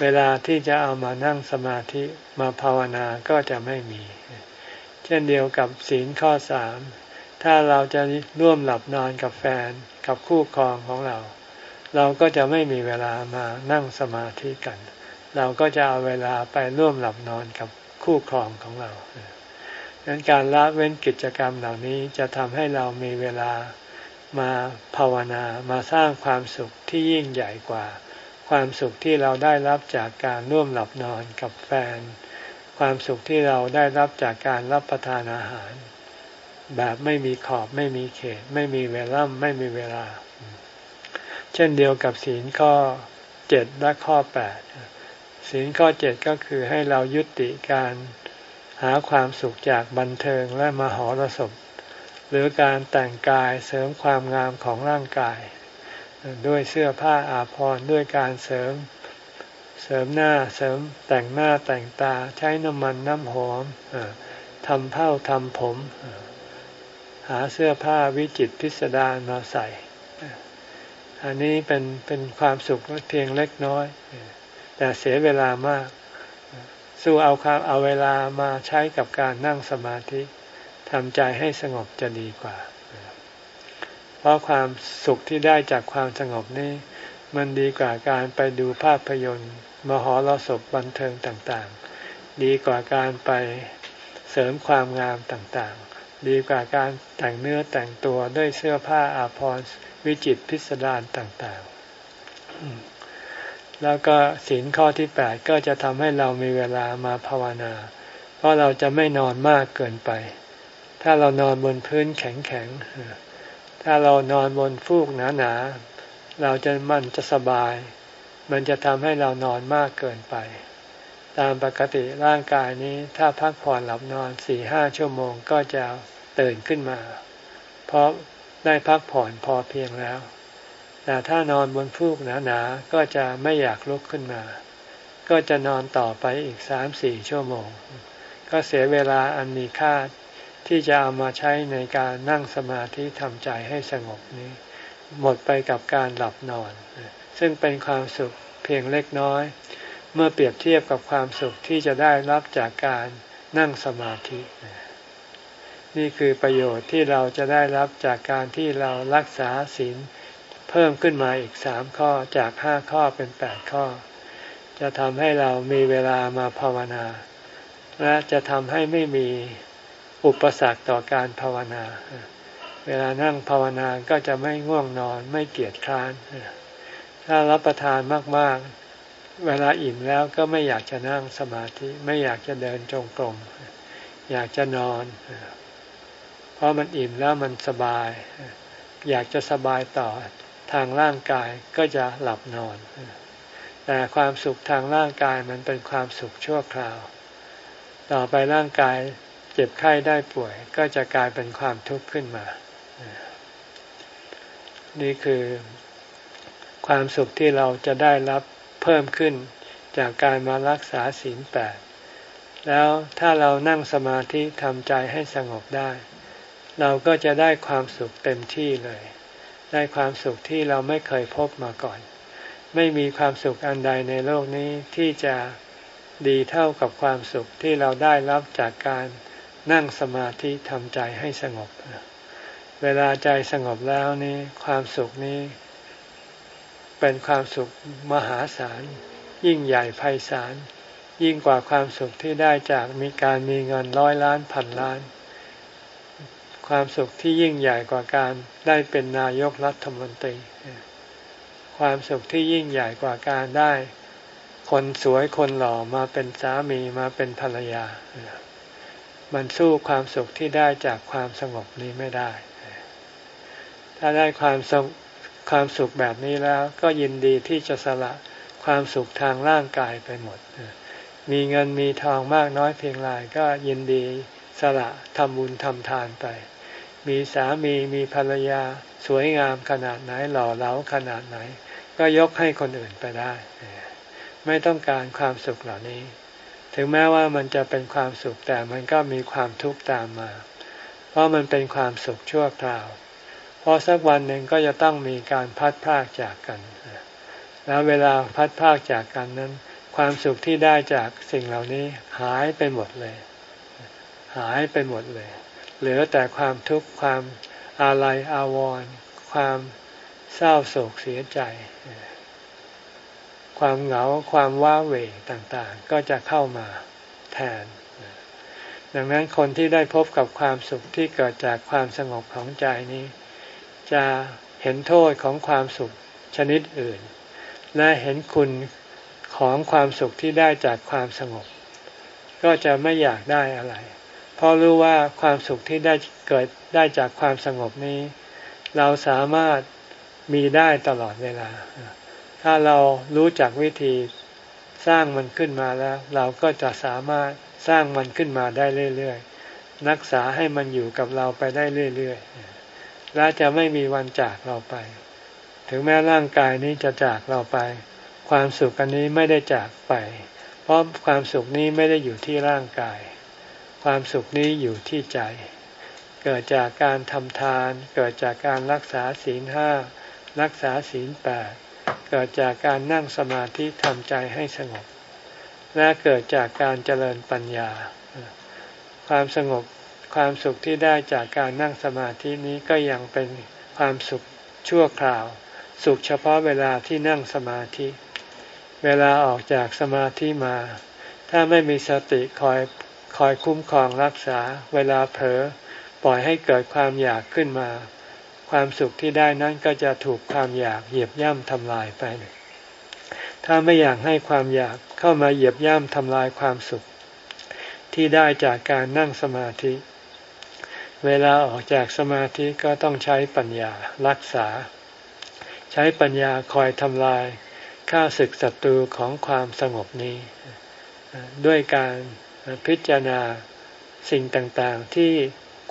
เวลาที่จะเอามานั่งสมาธิมาภาวนาก็จะไม่มี เช่นเดียวกับศีลข้อสามถ้าเราจะร่วมหลับนอนกับแฟนกับคู่ครองของเรา เราก็จะไม่มีเวลามานั่งสมาธิกัน เราก็จะเอาเวลาไปร่วมหลับนอนกับคู่ครองของเรา ดังนั้นการละเว้นกิจกรรมเหล่านี้จะทำให้เรามีเวลามาภาวนามาสร้างความสุขที่ยิ่งใหญ่กว่า ความสุขที่เราได้รับจากการร่วมหลับนอนกับแฟน ความสุขที่เราได้รับจากการรับประทานอาหาร แบบไม่มีขอบไม่มีเขต ไม่มีเวลาไม่มีเวลา เช่นเดียวกับศีลข้อเจ็ดและข้อแปดศีลข้อเจ็ดก็คือให้เรายุติการ หาความสุขจากบันเทิงและมหรสพ หรือการแต่งกายเสริมความงามของร่างกาย ด้วยเสื้อผ้าอาภรณ์ด้วยการเสริมเสริมหน้าเสริมแต่งหน้าแต่งตาใช้น้ำมันน้ำหอมทำเผ้าทำผม หาเสื้อผ้าวิจิตพิสดารมาใส่ อันนี้เป็นเป็นความสุขเพียงเล็กน้อย แต่เสียเวลามาก สู้เอาความเอาเวลามาใช้กับการนั่งสมาธิทำใจให้สงบจะดีกว่า เพราะความสุขที่ได้จากความสงบนี้ มันดีกว่าการไปดูภาพยนตร์ มหรสพบันเทิงต่างๆ ดีกว่าการไปเสริมความงามต่างๆ ดีกว่าการแต่งเนื้อแต่งตัวด้วยเสื้อผ้าอาภรณ์วิจิตพิสดารต่างๆ แล้วก็ศีลข้อที่แปดก็จะทำให้เรามีเวลามาภาวนา เพราะเราจะไม่นอนมากเกินไป ถ้าเรานอนบนพื้นแข็งๆ ถ้าเรานอนบนฟูกหนาๆ เราจะมันจะสบาย มันจะทำให้เรานอนมากเกินไป ตามปกติร่างกายนี้ถ้าพักผ่อนหลับนอนสี่ห้าชั่วโมงก็จะตื่นขึ้นมา เพราะได้พักผ่อนพอเพียงแล้ว แต่ถ้านอนบนฟูกหนาๆก็จะไม่อยากลุกขึ้นมา ก็จะนอนต่อไปอีกสามสี่ชั่วโมง ก็เสียเวลาอันมีค่าที่จะเอามาใช้ในการนั่งสมาธิทำใจให้สงบนี้ หมดไปกับการหลับนอน ซึ่งเป็นความสุขเพียงเล็กน้อย เมื่อเปรียบเทียบกับความสุขที่จะได้รับจากการนั่งสมาธิ นี่คือประโยชน์ที่เราจะได้รับจากการที่เรารักษาศีล พิ่มขึ้นมาอีกสามข้อจากห้าข้อเป็นแปดข้อ จะทำให้เรามีเวลามาภาวนา และจะทำให้ไม่มีอุปสรรคต่อการภาวนา เวลานั่งภาวนาก็จะไม่ง่วงนอนไม่เกียจคร้าน ถ้ารับประทานมากๆ เวลาอิ่มแล้วก็ไม่อยากจะนั่งสมาธิ ไม่อยากจะเดินจงกรม อยากจะนอน เพราะมันอิ่มแล้วมันสบาย อยากจะสบายต่อ ทางร่างกายก็จะหลับนอน แต่ความสุขทางร่างกายมันเป็นความสุขชั่วคราว ต่อไปร่างกายเจ็บไข้ได้ป่วย ก็จะกลายเป็นความทุกข์ขึ้นมา นี่คือความสุขที่เราจะได้รับเพิ่มขึ้นจากการมารักษาศีลแปดแล้วถ้าเรานั่งสมาธิทำใจให้สงบได้ เราก็จะได้ความสุขเต็มที่เลย ได้ความสุขที่เราไม่เคยพบมาก่อน ไม่มีความสุขอันใดในโลกนี้ที่จะดีเท่ากับความสุขที่เราได้รับจากการนั่งสมาธิทำใจให้สงบ เวลาใจสงบแล้วนี่ความสุขนี้ เป็นความสุขมหาศาล ยิ่งใหญ่ไพศาลยิ่งกว่าความสุขที่ได้จากมีการมีเงินร้อยล้านพันล้าน ความสุขที่ยิ่งใหญ่กว่าการได้เป็นนายกรัฐมนตรี ความสุขที่ยิ่งใหญ่กว่าการได้ คนสวยคนหล่อมาเป็นสามีมาเป็นภรรยา มันสู้ความสุขที่ได้จากความสงบนี้ไม่ได้ ถ้าได้ความสความสุขแบบนี้แล้วก็ยินดีที่จะสละความสุขทางร่างกายไปหมด มีเงินมีทองมากน้อยเพียงไรก็ยินดีสละทำบุญทำทานไป มีสามีมีภรรยา สวยงามขนาดไหนหล่อเหลาขนาดไหน ก็ยกให้คนอื่นไปได้ ไม่ต้องการความสุขเหล่านี้ ถึงแม้ว่ามันจะเป็นความสุขแต่มันก็มีความทุกข์ตามมา เพราะมันเป็นความสุขชั่วคราว เพราะสักวันหนึ่งก็จะต้องมีการพัดพากจากกัน แล้วเวลาพัดพากจากกันนั้น ความสุขที่ได้จากสิ่งเหล่านี้หายไปหมดเลย หายไปหมดเลย เหลือแต่ความทุกข์ความอาลัยอาวรณ์ความเศร้าโศกเสียใจ ความเหงาความว้าเหวต่างๆ ก็จะเข้ามาแทน ดังนั้นคนที่ได้พบกับความสุขที่เกิดจากความสงบของใจนี้ จะเห็นโทษของความสุขชนิดอื่น และเห็นคุณของความสุขที่ได้จากความสงบ ก็จะไม่อยากได้อะไร เพราะรู้ว่าความสุขที่ได้เกิดได้จากความสงบนี้ เราสามารถมีได้ตลอดเวลา ถ้าเรารู้จักวิธีสร้างมันขึ้นมาแล้ว เราก็จะสามารถสร้างมันขึ้นมาได้เรื่อยๆรักษาให้มันอยู่กับเราไปได้เรื่อยๆและจะไม่มีวันจากเราไป ถึงแม้ร่างกายนี้จะจากเราไป ความสุขอันนี้ไม่ได้จากไป เพราะความสุขนี้ไม่ได้อยู่ที่ร่างกาย ความสุขนี้อยู่ที่ใจ เกิดจากการทำทาน เกิดจากการรักษาศีลห้ารักษาศีลแปดเกิดจากการนั่งสมาธิทำใจให้สงบ และเกิดจากการเจริญปัญญา ความสงบความสุขที่ได้จากการนั่งสมาธินี้ก็ยังเป็นความสุขชั่วคราว สุขเฉพาะเวลาที่นั่งสมาธิ เวลาออกจากสมาธิมา ถ้าไม่มีสติคอย คอยคุ้มครองรักษาเวลาเผลอปล่อยให้เกิดความอยากขึ้นมา ความสุขที่ได้นั้นก็จะถูกความอยากเหยียบย่ำทำลายไป ถ้าไม่อยากให้ความอยากเข้ามาเหยียบย่ำทำลายความสุข ที่ได้จากการนั่งสมาธิ เวลาออกจากสมาธิก็ต้องใช้ปัญญารักษา ใช้ปัญญาคอยทำลายข้าศึกศัตรูของความสงบนี้ ด้วยการ พิจารณาสิ่งต่างๆที่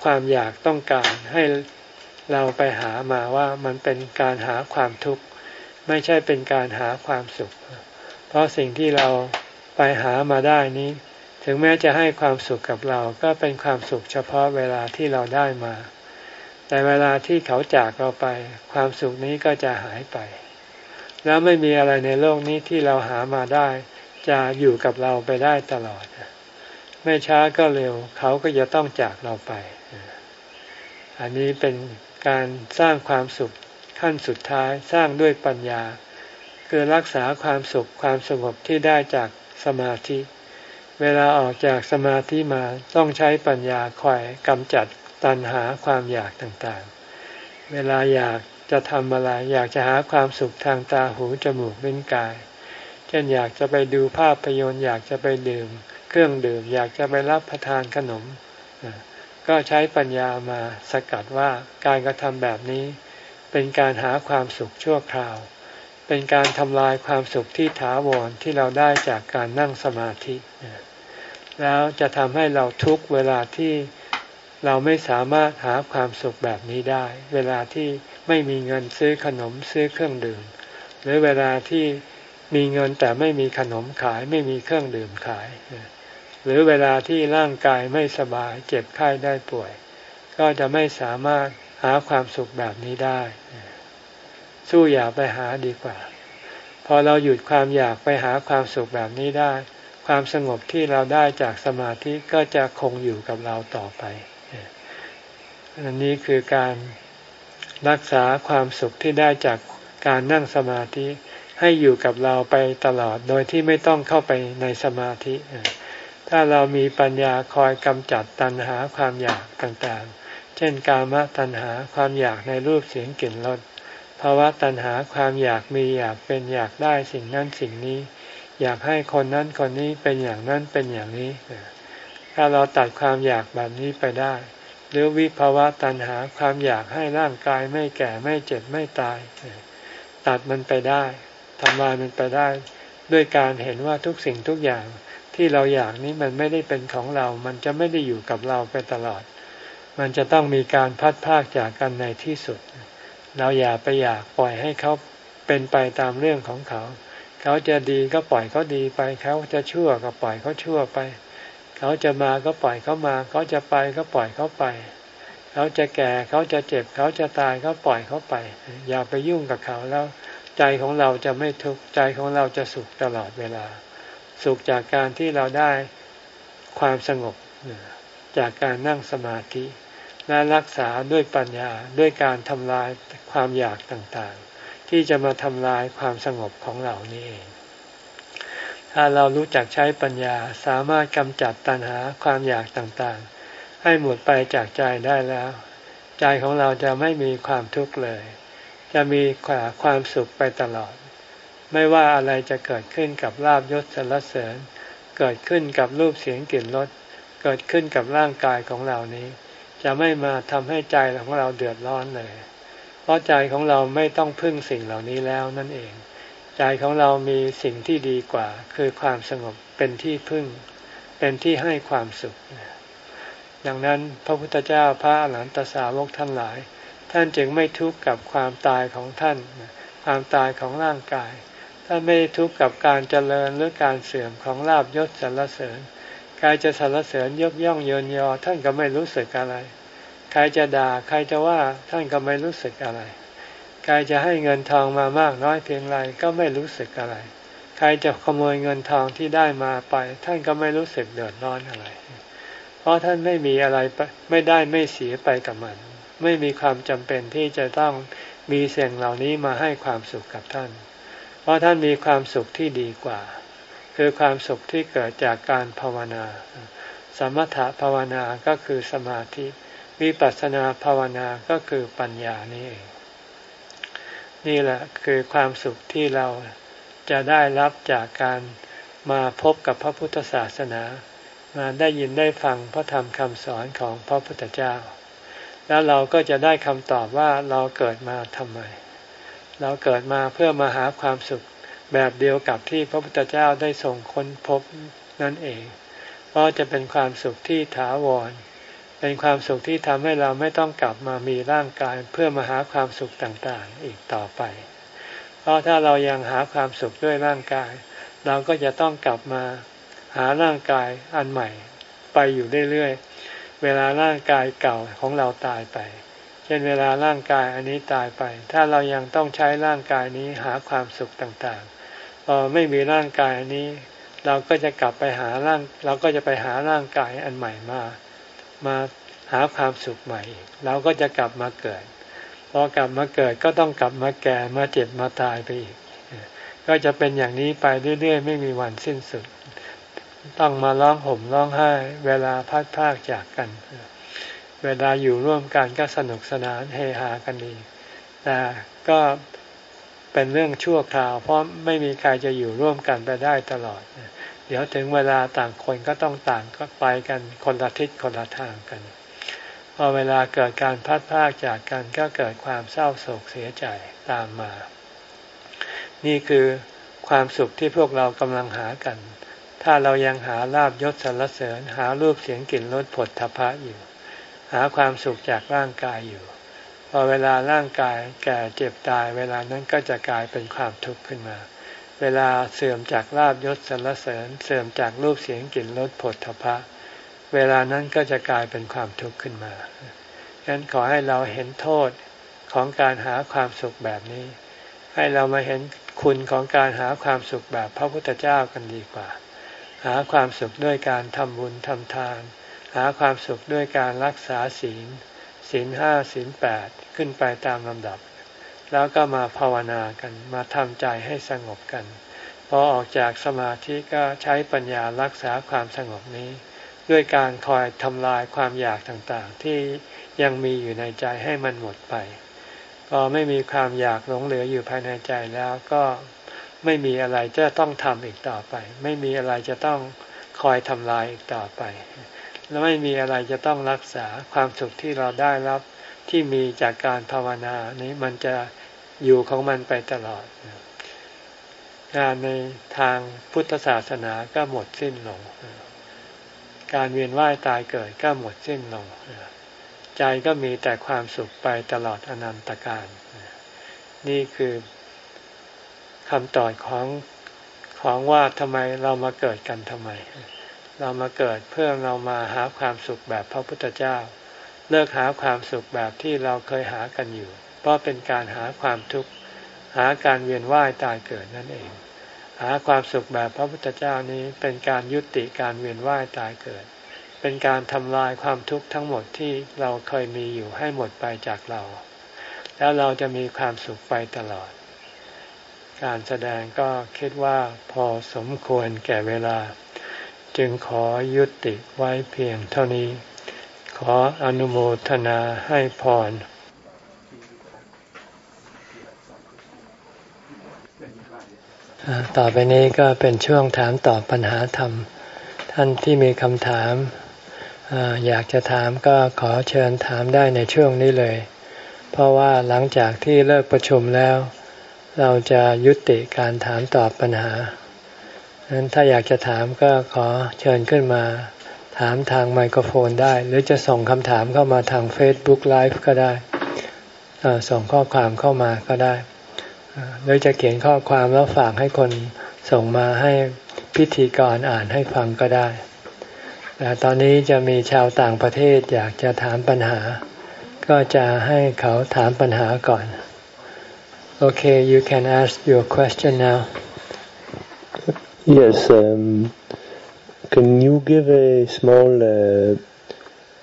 ความอยากต้องการให้เราไปหามาว่ามันเป็นการหาความทุกข์ ไม่ใช่เป็นการหาความสุข เพราะสิ่งที่เราไปหามาได้นี้ ถึงแม้จะให้ความสุขกับเราก็เป็นความสุขเฉพาะเวลาที่เราได้มา แต่เวลาที่เขาจากเราไป ความสุขนี้ก็จะหายไป แล้วไม่มีอะไรในโลกนี้ที่เราหามาได้ จะอยู่กับเราไปได้ตลอด ไม่ช้าก็เร็ว เขาก็จะต้องจากเราไป อันนี้เป็นการสร้างความสุขขั้นสุดท้ายสร้างด้วยปัญญา คือรักษาความสุขความสงบที่ได้จากสมาธิ เวลาออกจากสมาธิมาต้องใช้ปัญญาคอยกำจัดตัณหาความอยากต่างๆ เวลาอยากจะทำอะไรอยากจะหาความสุขทางตาหูจมูกลิ้นกาย เช่นอยากจะไปดูภาพยนตร์อยากจะไปดื่ม เครื่องดื่ม อยากจะไปรับประทานขนม ก็ใช้ปัญญามาสกัดว่าการกระทำแบบนี้ เป็นการหาความสุขชั่วคราว เป็นการทำลายความสุขที่ถาวรที่เราได้จากการนั่งสมาธิ แล้วจะทำให้เราทุกเวลาที่เราไม่สามารถหาความสุขแบบนี้ได้ เวลาที่ไม่มีเงินซื้อขนมซื้อเครื่องดื่ม หรือเวลาที่มีเงินแต่ไม่มีขนมขายไม่มีเครื่องดื่มขาย หรือเวลาที่ร่างกายไม่สบายเจ็บไข้ได้ป่วย ก็จะไม่สามารถหาความสุขแบบนี้ได้ สู้อย่าไปหาดีกว่า พอเราหยุดความอยากไปหาความสุขแบบนี้ได้ ความสงบที่เราได้จากสมาธิก็จะคงอยู่กับเราต่อไปอันนี้คือการรักษาความสุขที่ได้จากการนั่งสมาธิให้อยู่กับเราไปตลอดโดยที่ไม่ต้องเข้าไปในสมาธิ ถ้าเรามีปัญญาคอยกำจัดตัณหาความอยากต่างๆ เช่นกามตัณหาความอยากในรูปเสียงกลิ่นรสภาวะตัณหาความอยากมีอยากเป็นอยากได้สิ่งนั้นสิ่งนี้ อยากให้คนนั้นคนนี้เป็นอย่างนั้นเป็นอย่างนี้ ถ้าเราตัดความอยากแบบนี้ไปได้ หรือวิภาวะตัณหาความอยากให้ร่างกายไม่แก่ไม่เจ็บไม่ตาย ตัดมันไปได้ทำลายมันไปได้ ด้วยการเห็นว่าทุกสิ่งทุกอย่าง ที่เราอยากนี้มันไม่ได้เป็นของเรา มันจะไม่ได้อยู่กับเราไปตลอด มันจะต้องมีการพัดพากจากกันในที่สุด เราอย่าไปอยากปล่อยให้เขาเป็นไปตามเรื่องของเขา เขาจะดีก็ปล่อยเขาดีไป เขาจะชั่วก็ปล่อยเขาชั่วไป เขาจะมาก็ปล่อยเขามา เขาจะไปก็ปล่อยเขาไป เขาจะแก่เขาจะเจ็บ เขาจะตายก็ปล่อยเขาไป อย่าไปยุ่งกับเขาแล้ว ใจของเราจะไม่ทุกข์ใจของเราจะสุขตลอดเวลา สุขจากการที่เราได้ความสงบจากการนั่งสมาธิ และรักษาด้วยปัญญาด้วยการทำลายความอยากต่างๆ ที่จะมาทำลายความสงบของเรานี่เอง ถ้าเรารู้จักใช้ปัญญาสามารถกำจัดตัณหาความอยากต่างๆ ให้หมดไปจากใจได้แล้ว ใจของเราจะไม่มีความทุกข์เลย จะมีความสุขไปตลอด ไม่ว่าอะไรจะเกิดขึ้นกับลาบยศสรรเสริญ เกิดขึ้นกับรูปเสียงกลิ่นรสเกิดขึ้นกับร่างกายของเรานี้ จะไม่มาทำให้ใจของเราเดือดร้อนเลย เพราะใจของเราไม่ต้องพึ่งสิ่งเหล่านี้แล้วนั่นเอง ใจของเรามีสิ่งที่ดีกว่า คือความสงบเป็นที่พึ่ง เป็นที่ให้ความสุข ดังนั้นพระพุทธเจ้าพระอรหันตสาวกท่านหลาย ท่านจึงไม่ทุกข์กับความตายของท่านความตายของร่างกาย ท่านไม่ทุกข์กับการเจริญหรือการเสื่อมของลาบยศสรรเสริญใครจะสรรเสริญยกย่องเยินยอ ท่านก็ไม่รู้สึกอะไร ใครจะด่าใครจะว่าท่านก็ไม่รู้สึกอะไร ใครจะให้เงินทองมามากน้อยเพียงไรก็ไม่รู้สึกอะไร ใครจะขโมยเงินทองที่ได้มาไป ท่านก็ไม่รู้สึกเดือดร้อนอะไร เพราะท่านไม่มีอะไรไม่ได้ไม่เสียไปกับมัน ไม่มีความจำเป็นที่จะต้องมีเสียงเหล่านี้มาให้ความสุขกับท่าน เพราะท่านมีความสุขที่ดีกว่า คือความสุขที่เกิดจากการภาวนา สมถะภาวนาก็คือสมาธิ วิปัสสนาภาวนาก็คือปัญญานี่เอง นี่แหละคือความสุขที่เราจะได้รับจากการมาพบกับพระพุทธศาสนา มาได้ยินได้ฟังพระธรรมคำสอนของพระพุทธเจ้า แล้วเราก็จะได้คำตอบว่าเราเกิดมาทำไม เราเกิดมาเพื่อมาหาความสุขแบบเดียวกับที่พระพุทธเจ้าได้ส่งค้นพบนั่นเอง เพราะจะเป็นความสุขที่ถาวร เป็นความสุขที่ทำให้เราไม่ต้องกลับมามีร่างกายเพื่อมาหาความสุขต่างๆ อีกต่อไป เพราะถ้าเรายังหาความสุขด้วยร่างกาย เราก็จะต้องกลับมาหาร่างกายอันใหม่ ไปอยู่เรื่อยๆ เวลาร่างกายเก่าของเราตายไป เช่นเวลาร่างกายอันนี้ตายไป ถ้าเรายังต้องใช้ร่างกายนี้หาความสุขต่างๆพอไม่มีร่างกายอันี้ เราก็จะกลับไปหาร่าง เราก็จะไปหาร่างกายอันใหม่มา มาหาความสุขใหม่เราก็จะกลับมาเกิดพอกลับมาเกิดก็ต้องกลับมาแก่มาเจ็บมาตายไปอีก ก็จะเป็นอย่างนี้ไปเรื่อยๆ ไม่มีวันสิ้นสุด ต้องมาร้องห่มร้องไห้ เวลาพัดพากจากกัน เวลาอยู่ร่วมกันก็สนุกสนานเฮฮากันดี แต่ก็เป็นเรื่องชั่วคราว เพราะไม่มีใครจะอยู่ร่วมกันไปได้ตลอด เดี๋ยวถึงเวลาต่างคนก็ต้องต่างก็ไปกันคนละทิศคนละทางกัน พอเวลาเกิดการพัดพากจากกันก็เกิดความเศร้าโศกเสียใจตามมา นี่คือความสุขที่พวกเรากำลังหากัน ถ้าเรายังหาลาบยศสรรเสริญหารูปเสียงกลิ่นรสผลทพะอยู่ หาความสุขจากร่างกายอยู่ พอเวลาร่างกายแก่เจ็บตาย เวลานั้นก็จะกลายเป็นความทุกข์ขึ้นมา เวลาเสื่อมจากลาบยศสรรเสริญ เสื่อมจากรูปเสียงกลิ่นรสผลทพะ เวลานั้นก็จะกลายเป็นความทุกข์ขึ้นมาฉะนั้นขอให้เราเห็นโทษของการหาความสุขแบบนี้ ให้เรามาเห็นคุณของการหาความสุขแบบพระพุทธเจ้ากันดีกว่า หาความสุขด้วยการทำบุญทำทาน หาความสุขด้วยการรักษาศีล ศีลห้าศีลแปดขึ้นไปตามลำดับ แล้วก็มาภาวนากันมาทำใจให้สงบกันพอออกจากสมาธิก็ใช้ปัญญารักษาความสงบนี้ ด้วยการคอยทำลายความอยากต่างๆ ที่ยังมีอยู่ในใจให้มันหมดไปพอไม่มีความอยากหลงเหลืออยู่ภายในใจแล้วก็ไม่มีอะไรจะต้องทำอีกต่อไป ไม่มีอะไรจะต้องคอยทำลายอีกต่อไป และไม่มีอะไรจะต้องรักษาความสุขที่เราได้รับที่มีจากการภาวนานี้มันจะอยู่ของมันไปตลอดงานในทางพุทธศาสนาก็หมดสิ้นลง การเวียนว่ายตายเกิดก็หมดสิ้นลง ใจก็มีแต่ความสุขไปตลอดอนันตการ นี่คือคำตอบของของว่าทำไมเรามาเกิดกันทำไม เรามาเกิดเพื่อเรามาหาความสุขแบบพระพุทธเจ้า เลิกหาความสุขแบบที่เราเคยหากันอยู่ เพราะเป็นการหาความทุกข์หาการเวียนว่ายตายเกิดนั่นเอง หาความสุขแบบพระพุทธเจ้านี้เป็นการยุติการเวียนว่ายตายเกิด เป็นการทำลายความทุกข์ทั้งหมดที่เราเคยมีอยู่ให้หมดไปจากเรา แล้วเราจะมีความสุขไปตลอด การแสดงก็คิดว่าพอสมควรแก่เวลา จึงขอยุติไว้เพียงเท่านี้ ขออนุโมทนาให้พรต่อไปนี้ก็เป็นช่วงถามตอบปัญหาธรรม ท่านที่มีคำถามอยากจะถามก็ขอเชิญถามได้ในช่วงนี้เลย เพราะว่าหลังจากที่เลิกประชุมแล้ว เราจะยุติการถามตอบปัญหา นั้นถ้าอยากจะถามก็ขอเชิญขึ้นมา ถามทางไมโครโฟนได้ หรือจะส่งคำถามเข้ามาทาง Facebook Live ก็ได้ส่งข้อความเข้ามาก็ได้หรือจะเขียนข้อความแล้วฝากให้คนส่งมาให้พิธีกรอ่านให้ฟังก็ได้แต่ตอนนี้จะมีชาวต่างประเทศอยากจะถามปัญหา ก็จะให้เขาถามปัญหาก่อนโอเค you can ask your question now Yes. Um, can you give a small uh,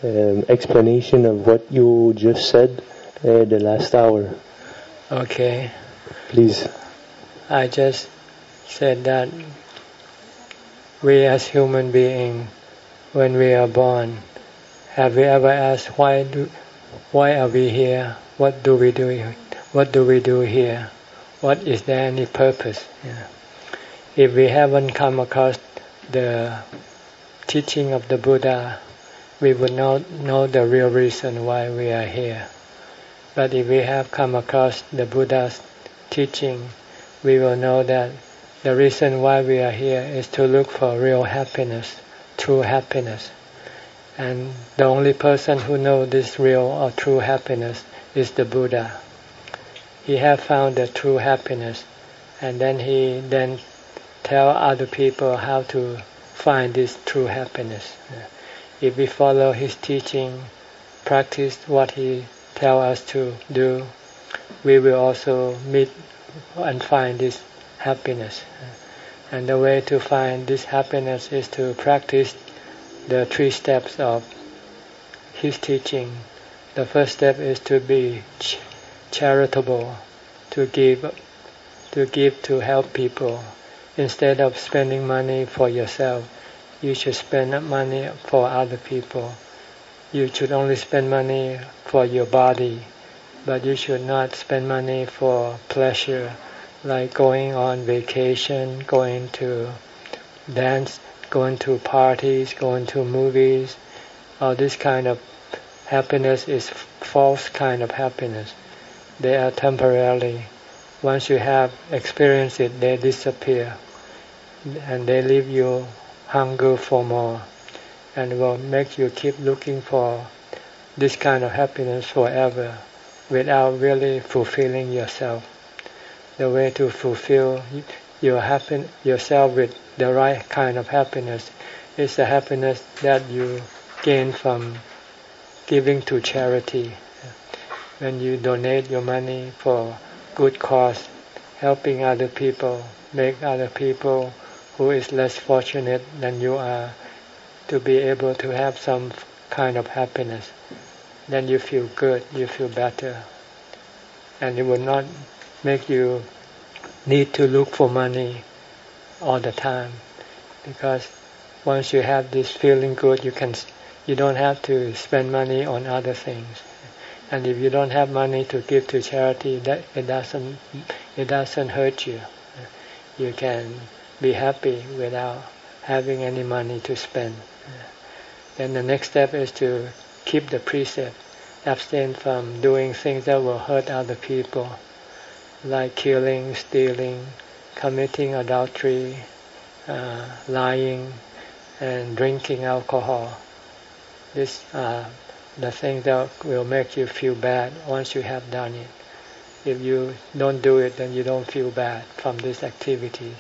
um, explanation of what you just said uh, the last hour? Okay. Please. I just said that we as human beings, when we are born, Have we ever asked why do, why are we here? What do we do? Here? What do we do here? What is there any purpose? Yeah. If we haven't come across the teaching of the Buddha, we would not know the real reason why we are here. But if we have come across the Buddha's teaching, we will know that the reason why we are here is to look for real happiness, true happiness. And the only person who knows this real or true happiness is the Buddha. He has found the true happiness, and then he then tell other people how to find this true happiness. If we follow his teaching, practice what he tell us to do, we will also meet and find this happiness. And the way to find this happiness is to practice the three steps of his teaching. The first step is to be ch- charitable, to give, to give to help people. Instead of spending money for yourself, you should spend money for other people. You should only spend money for your body, but you should not spend money for pleasure, like going on vacation, going to dance going to parties, going to movies, all this kind of happiness is false kind of happiness. They are temporarily. Once you have experienced it, they disappear, and they leave you hunger for more, and will make you keep looking for this kind of happiness forever, without really fulfilling yourself. The way to fulfill your happen yourself with the right kind of happiness is the happiness that you gain from giving to charity. When you donate your money for good cause, helping other people, make other people who is less fortunate than you are to be able to have some kind of happiness, then you feel good, you feel better. And it will not make you need to look for money all the time. Because once you have this feeling good you can you don't have to spend money on other things and if you don't have money to give to charity that it doesn't it doesn't hurt you you can be happy without having any money to spend then the next step is to keep the precept abstain from doing things that will hurt other people like killing stealing committing adultery, uh, lying, and drinking alcohol. This are the thing that will make you feel bad once you have done it. If you don't do it, then you don't feel bad from these activities.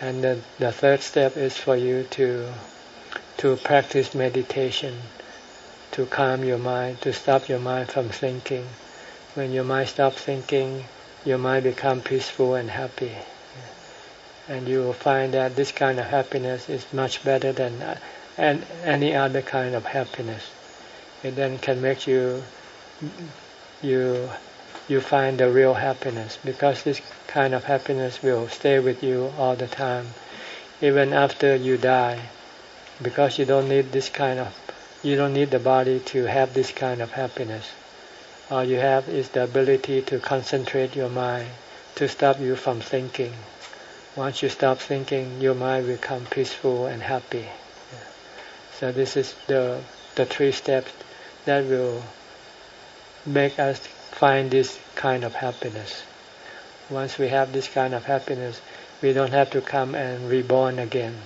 And the, the third step is for you to to practice meditation, to calm your mind, to stop your mind from thinking. When your mind stops thinking, your mind become peaceful and happy. And you will find that this kind of happiness is much better than uh, any other kind of happiness. It then can make you you you find the real happiness because this kind of happiness will stay with you all the time, even after you die, because you don't need this kind of you don't need the body to have this kind of happiness. All you have is the ability to concentrate your mind, to stop you from thinking. Once you stop thinking, your mind will become peaceful and happy. So this is the the three steps that will make us find this kind of happiness. Once we have this kind of happiness, we don't have to come and reborn again.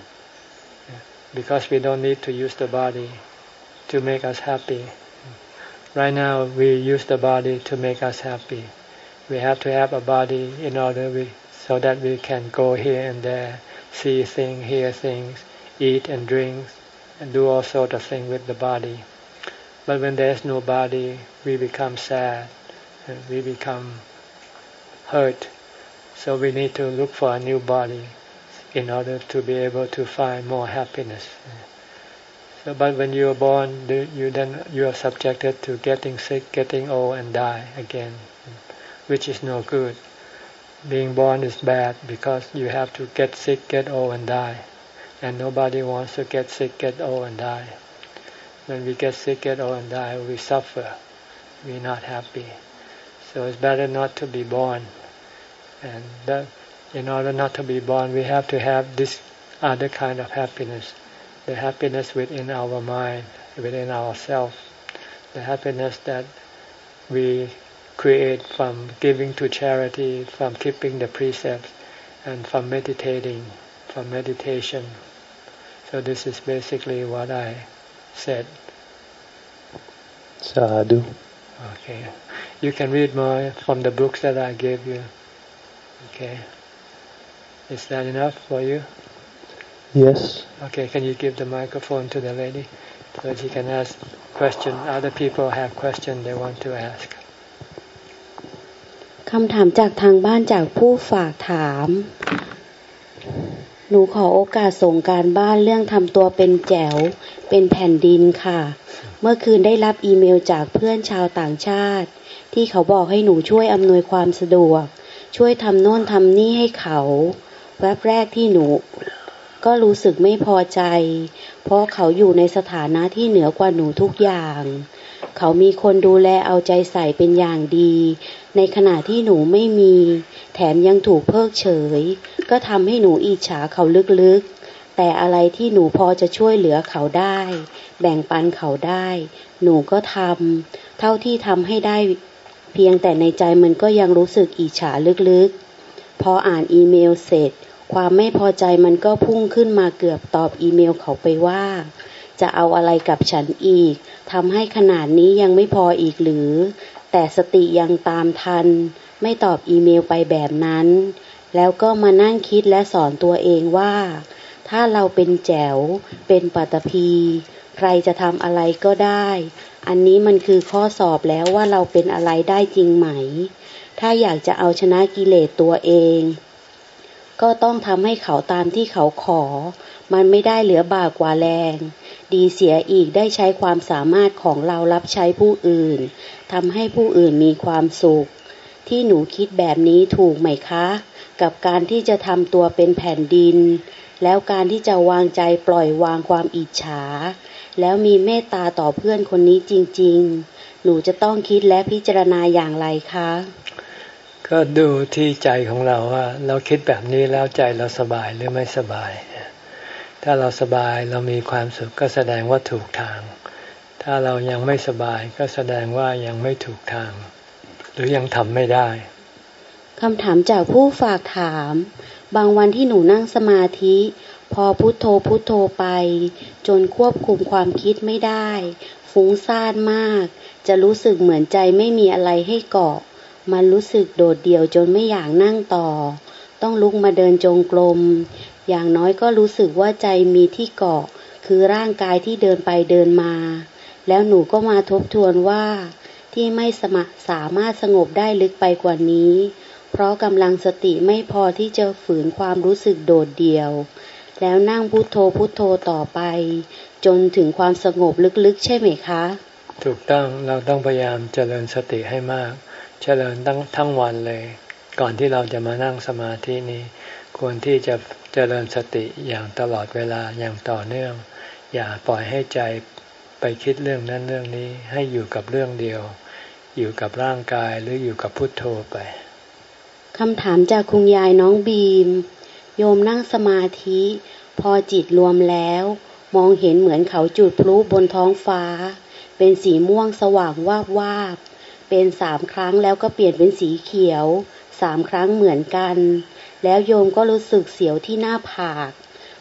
Because we don't need to use the body to make us happy. Right now we use the body to make us happy. We have to have a body in order we, so that we can go here and there, see things, hear things, eat and drink, and do all sort of things with the body. But when there's no body, we become sad, we become hurt. So we need to look for a new body in order to be able to find more happiness. So, but when you are born, you then you are subjected to getting sick, getting old, and die again, which is no good. Being born is bad because you have to get sick, get old, and die, and nobody wants to get sick, get old, and die. When we get sick, get old, and die, we suffer. We're not happy. So it's better not to be born. And that, in order not to be born, we have to have this other kind of happiness. The happiness within our mind, within ourselves. The happiness that we create from giving to charity, from keeping the precepts, and from meditating, from meditation. So this is basically what I said. Sadhu. Okay. You can read more from the books that I gave you. Okay. Is that enough for you? Yes. Okay, can you give the microphone to the lady so she can ask question. Other people have question they want to ask. คำถามจากทางบ้านจากผู้ฝากถาม หนูขอโอกาสส่งการบ้านเรื่องทำตัวเป็นแจ๋ว เป็นแผ่นดินค่ะ เมื่อคืนได้รับอีเมลจากเพื่อนชาวต่างชาติ ที่เขาบอกให้หนูช่วยอำนวยความสะดวก ช่วยทำโน่นทำนี่ให้เขา แวบแรกที่หนู ก็รู้สึกไม่พอใจ เพราะเขาอยู่ในสถานะที่เหนือกว่าหนูทุกอย่าง เขามีคนดูแลเอาใจใส่เป็นอย่างดี ในขณะที่หนูไม่มี แถมยังถูกเพิกเฉย ก็ทำให้หนูอิจฉาเขาลึกๆ แต่อะไรที่หนูพอจะช่วยเหลือเขาได้ แบ่งปันเขาได้ หนูก็ทำเท่าที่ทำให้ได้เพียงแต่ในใจมันก็ยังรู้สึกอิจฉาลึกๆ พออ่านอีเมลเสร็จ ความไม่พอใจมันก็พุ่งขึ้นมาเกือบตอบอีเมลเขาไปว่า จะเอาอะไรกับฉันอีกทำให้ขนาดนี้ยังไม่พออีกหรือ แต่สติยังตามทัน ไม่ตอบอีเมลไปแบบนั้น แล้วก็มานั่งคิดและสอนตัวเองว่า ถ้าเราเป็นแจ๋ว เป็นปัตภีใครจะทำอะไรก็ได้ อันนี้มันคือข้อสอบแล้วว่าเราเป็นอะไรได้จริงไหม ถ้าอยากจะเอาชนะกิเลสตัวเอง ก็ต้องทำให้เขาตามที่เขาขอ มันไม่ได้เหลือบากกว่าแรง ดีเสียอีกได้ใช้ความสามารถของเรารับใช้ผู้อื่นทำให้ผู้อื่นมีความสุข ที่หนูคิดแบบนี้ถูกไหมคะ กับการที่จะทำตัวเป็นแผ่นดิน แล้วการที่จะวางใจปล่อยวางความอิจฉา แล้วมีเมตตาต่อเพื่อนคนนี้จริง ๆ หนูจะต้องคิดและพิจารณาอย่างไรคะ ก็ดูที่ใจของเราว่า เราคิดแบบนี้แล้วใจเราสบายหรือไม่สบาย ถ้าเราสบายเรามีความสุขก็แสดงว่าถูกทาง ถ้าเรายังไม่สบายก็แสดงว่ายังไม่ถูกทาง หรือยังทำไม่ได้ คำถามจากผู้ฝากถาม บางวันที่หนูนั่งสมาธิ พอพุโทโธพุโทโธไป จนควบคุมความคิดไม่ได้ ฟุ้งซ่านมาก จะรู้สึกเหมือนใจไม่มีอะไรให้เกาะ มันรู้สึกโดดเดี่ยวจนไม่อยากนั่งต่อ ต้องลุกมาเดินจงกรมอย่างน้อยก็รู้สึกว่าใจมีที่เกาะ คือร่างกายที่เดินไปเดินมา แล้วหนูก็มาทบทวนว่า ที่ไม่สมสามารถสงบได้ลึกไปกว่านี้เพราะกำลังสติไม่พอที่จะฝืนความรู้สึกโดดเดี่ยว แล้วนั่งพุโทโธพุโทโธต่อไป จนถึงความสงบลึกๆ ใช่ไหมคะ ถูกต้องเราต้องพยายามเจริญสติให้มาก เจริญตั้งทั้งวันเลย ก่อนที่เราจะมานั่งสมาธินี้ ควรที่จะเจริญสติอย่างตลอดเวลาอย่างต่อเนื่อง อย่าปล่อยให้ใจไปคิดเรื่องนั้นเรื่องนี้ให้อยู่กับเรื่องเดียว อยู่กับร่างกายหรืออยู่กับพุทโธไป คำถามจากคุณยายน้องบีม โยมนั่งสมาธิ พอจิตรวมแล้ว มองเห็นเหมือนเขาจุดพลุบนท้องฟ้า เป็นสีม่วงสว่างวาบวาบ เป็นสามครั้งแล้วก็เปลี่ยนเป็นสีเขียว สามครั้งเหมือนกัน แล้วโยมก็รู้สึกเสียวที่หน้าผาก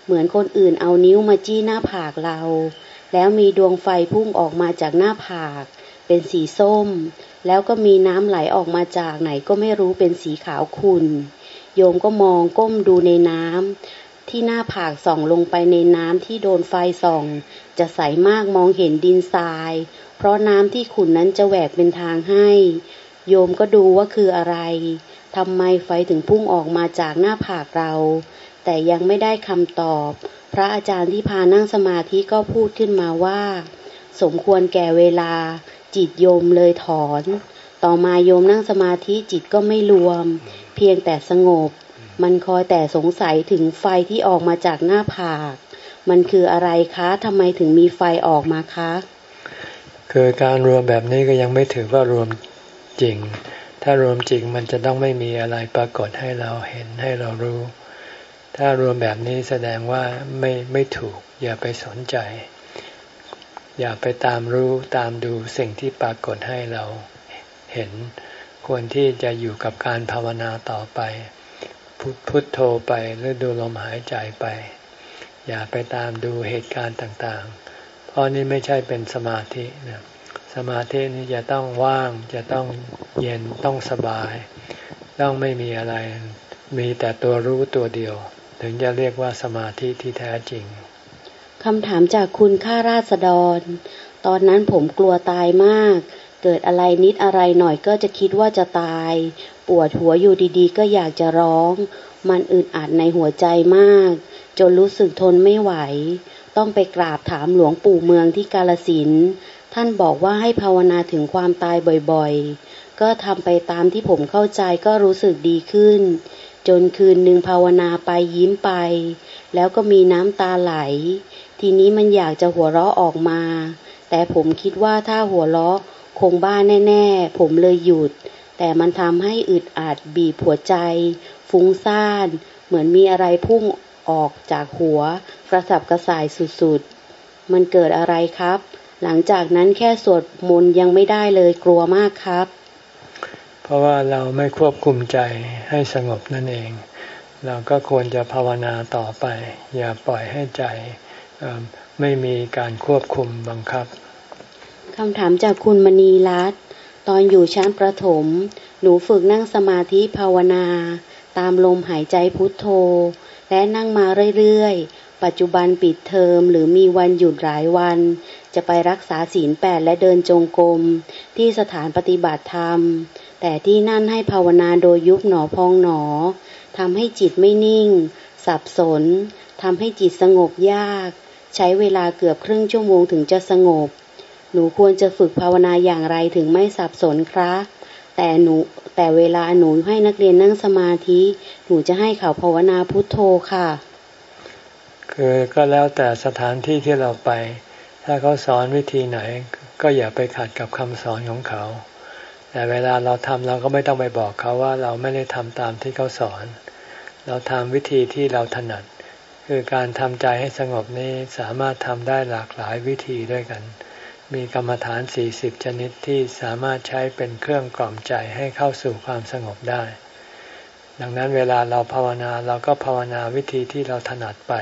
เหมือนคนอื่นเอานิ้วมาจี้หน้าผากเรา แล้วมีดวงไฟพุ่งออกมาจากหน้าผาก เป็นสีส้ม แล้วก็มีน้ำไหลออกมาจากไหนก็ไม่รู้เป็นสีขาวขุ่นโยมก็มองก้มดูในน้ำที่หน้าผากส่องลงไปในน้ำที่โดนไฟส่อง จะใสมากมองเห็นดินทราย เพราะน้ำที่ขุ่นนั้นจะแหวกเป็นทางให้ โยมก็ดูว่าคืออะไรทำไมไฟถึงพุ่งออกมาจากหน้าผากเรา แต่ยังไม่ได้คำตอบ พระอาจารย์ที่พานั่งสมาธิก็พูดขึ้นมาว่า สมควรแก่เวลา จิตโยมเลยถอน ต่อมาโยมนั่งสมาธิจิตก็ไม่รวม เพียงแต่สงบ มันคอยแต่สงสัยถึงไฟที่ออกมาจากหน้าผาก มันคืออะไรคะทำไมถึงมีไฟออกมาคะ คือการรวมแบบนี้ก็ยังไม่ถือว่ารวมจริง ถ้ารวมจริงมันจะต้องไม่มีอะไรปรากฏให้เราเห็นให้เรารู้ ถ้ารวมแบบนี้แสดงว่าไม่ไม่ถูกอย่าไปสนใจ อย่าไปตามรู้ตามดูสิ่งที่ปรากฏให้เราเห็น ควรที่จะอยู่กับการภาวนาต่อไป พุทพุทโธไปหรือดูลมหายใจไป อย่าไปตามดูเหตุการณ์ต่างๆ เพราะนี่ไม่ใช่เป็นสมาธินะสมาธินี่จะต้องว่างจะต้องเย็นต้องสบาย ต้องไม่มีอะไร มีแต่ตัวรู้ตัวเดียว ถึงจะเรียกว่าสมาธิที่แท้จริง คำถามจากคุณข้าราษฎร ตอนนั้นผมกลัวตายมาก เกิดอะไรนิดอะไรหน่อยก็จะคิดว่าจะตาย ปวดหัวอยู่ดีๆ ก็อยากจะร้อง มันอึดอัดในหัวใจมาก จนรู้สึกทนไม่ไหว ต้องไปกราบถามหลวงปู่เมืองที่กาลสิน ท่านบอกว่าให้ภาวนาถึงความตายบ่อยๆ ก็ทำไปตามที่ผมเข้าใจก็รู้สึกดีขึ้น จนคืนหนึ่งภาวนาไปยิ้มไป แล้วก็มีน้ำตาไหล ทีนี้มันอยากจะหัวเราะออกมา แต่ผมคิดว่าถ้าหัวเราะคงบ้าแน่ ๆ ผมเลยหยุด แต่มันทำให้อึดอัดบีบหัวใจ ฟุ้งซ่าน เหมือนมีอะไรพุ่งออกจากหัว กระสับกระส่ายสุดๆ มันเกิดอะไรครับ หลังจากนั้นแค่สวดมนต์ยังไม่ได้เลยกลัวมากครับ เพราะว่าเราไม่ควบคุมใจให้สงบนั่นเอง เราก็ควรจะภาวนาต่อไป อย่าปล่อยให้ใจ ไม่มีการควบคุมบังคับคำถามจากคุณมณีรัตน์ตอนอยู่ชั้นประถม หนูฝึกนั่งสมาธิภาวนา ตามลมหายใจพุทโธ และนั่งมาเรื่อยๆ ปัจจุบันปิดเทอมหรือมีวันหยุดหลายวัน จะไปรักษาศีลแปดและเดินจงกรมที่สถานปฏิบัติธรรม แต่ที่นั่นให้ภาวนาโดยยุบหนอพองหนอทำให้จิตไม่นิ่ง สับสนทำให้จิตสงบยาก ใช้เวลาเกือบครึ่งชั่วโมงถึงจะสงบ หนูควรจะฝึกภาวนาอย่างไรถึงไม่สับสนครับแต่หนูแต่เวลาหนูให้นักเรียนนั่งสมาธิ หนูจะให้เขาภาวนาพุทโธค่ะ คือก็แล้วแต่สถานที่ที่เราไป ถ้าเขาสอนวิธีไหน ก็อย่าไปขัดกับคำสอนของเขา แต่เวลาเราทำเราก็ไม่ต้องไปบอกเขาว่าเราไม่ได้ทำตามที่เขาสอน เราทำวิธีที่เราถนัด คือการทำใจให้สงบนี้สามารถทำได้หลากหลายวิธีด้วยกัน มีกรรมฐานสี่สิบชนิดที่สามารถใช้เป็นเครื่องกล่อมใจให้เข้าสู่ความสงบได้ ดังนั้นเวลาเราภาวนาเราก็ภาวนาวิธีที่เราถนัดไป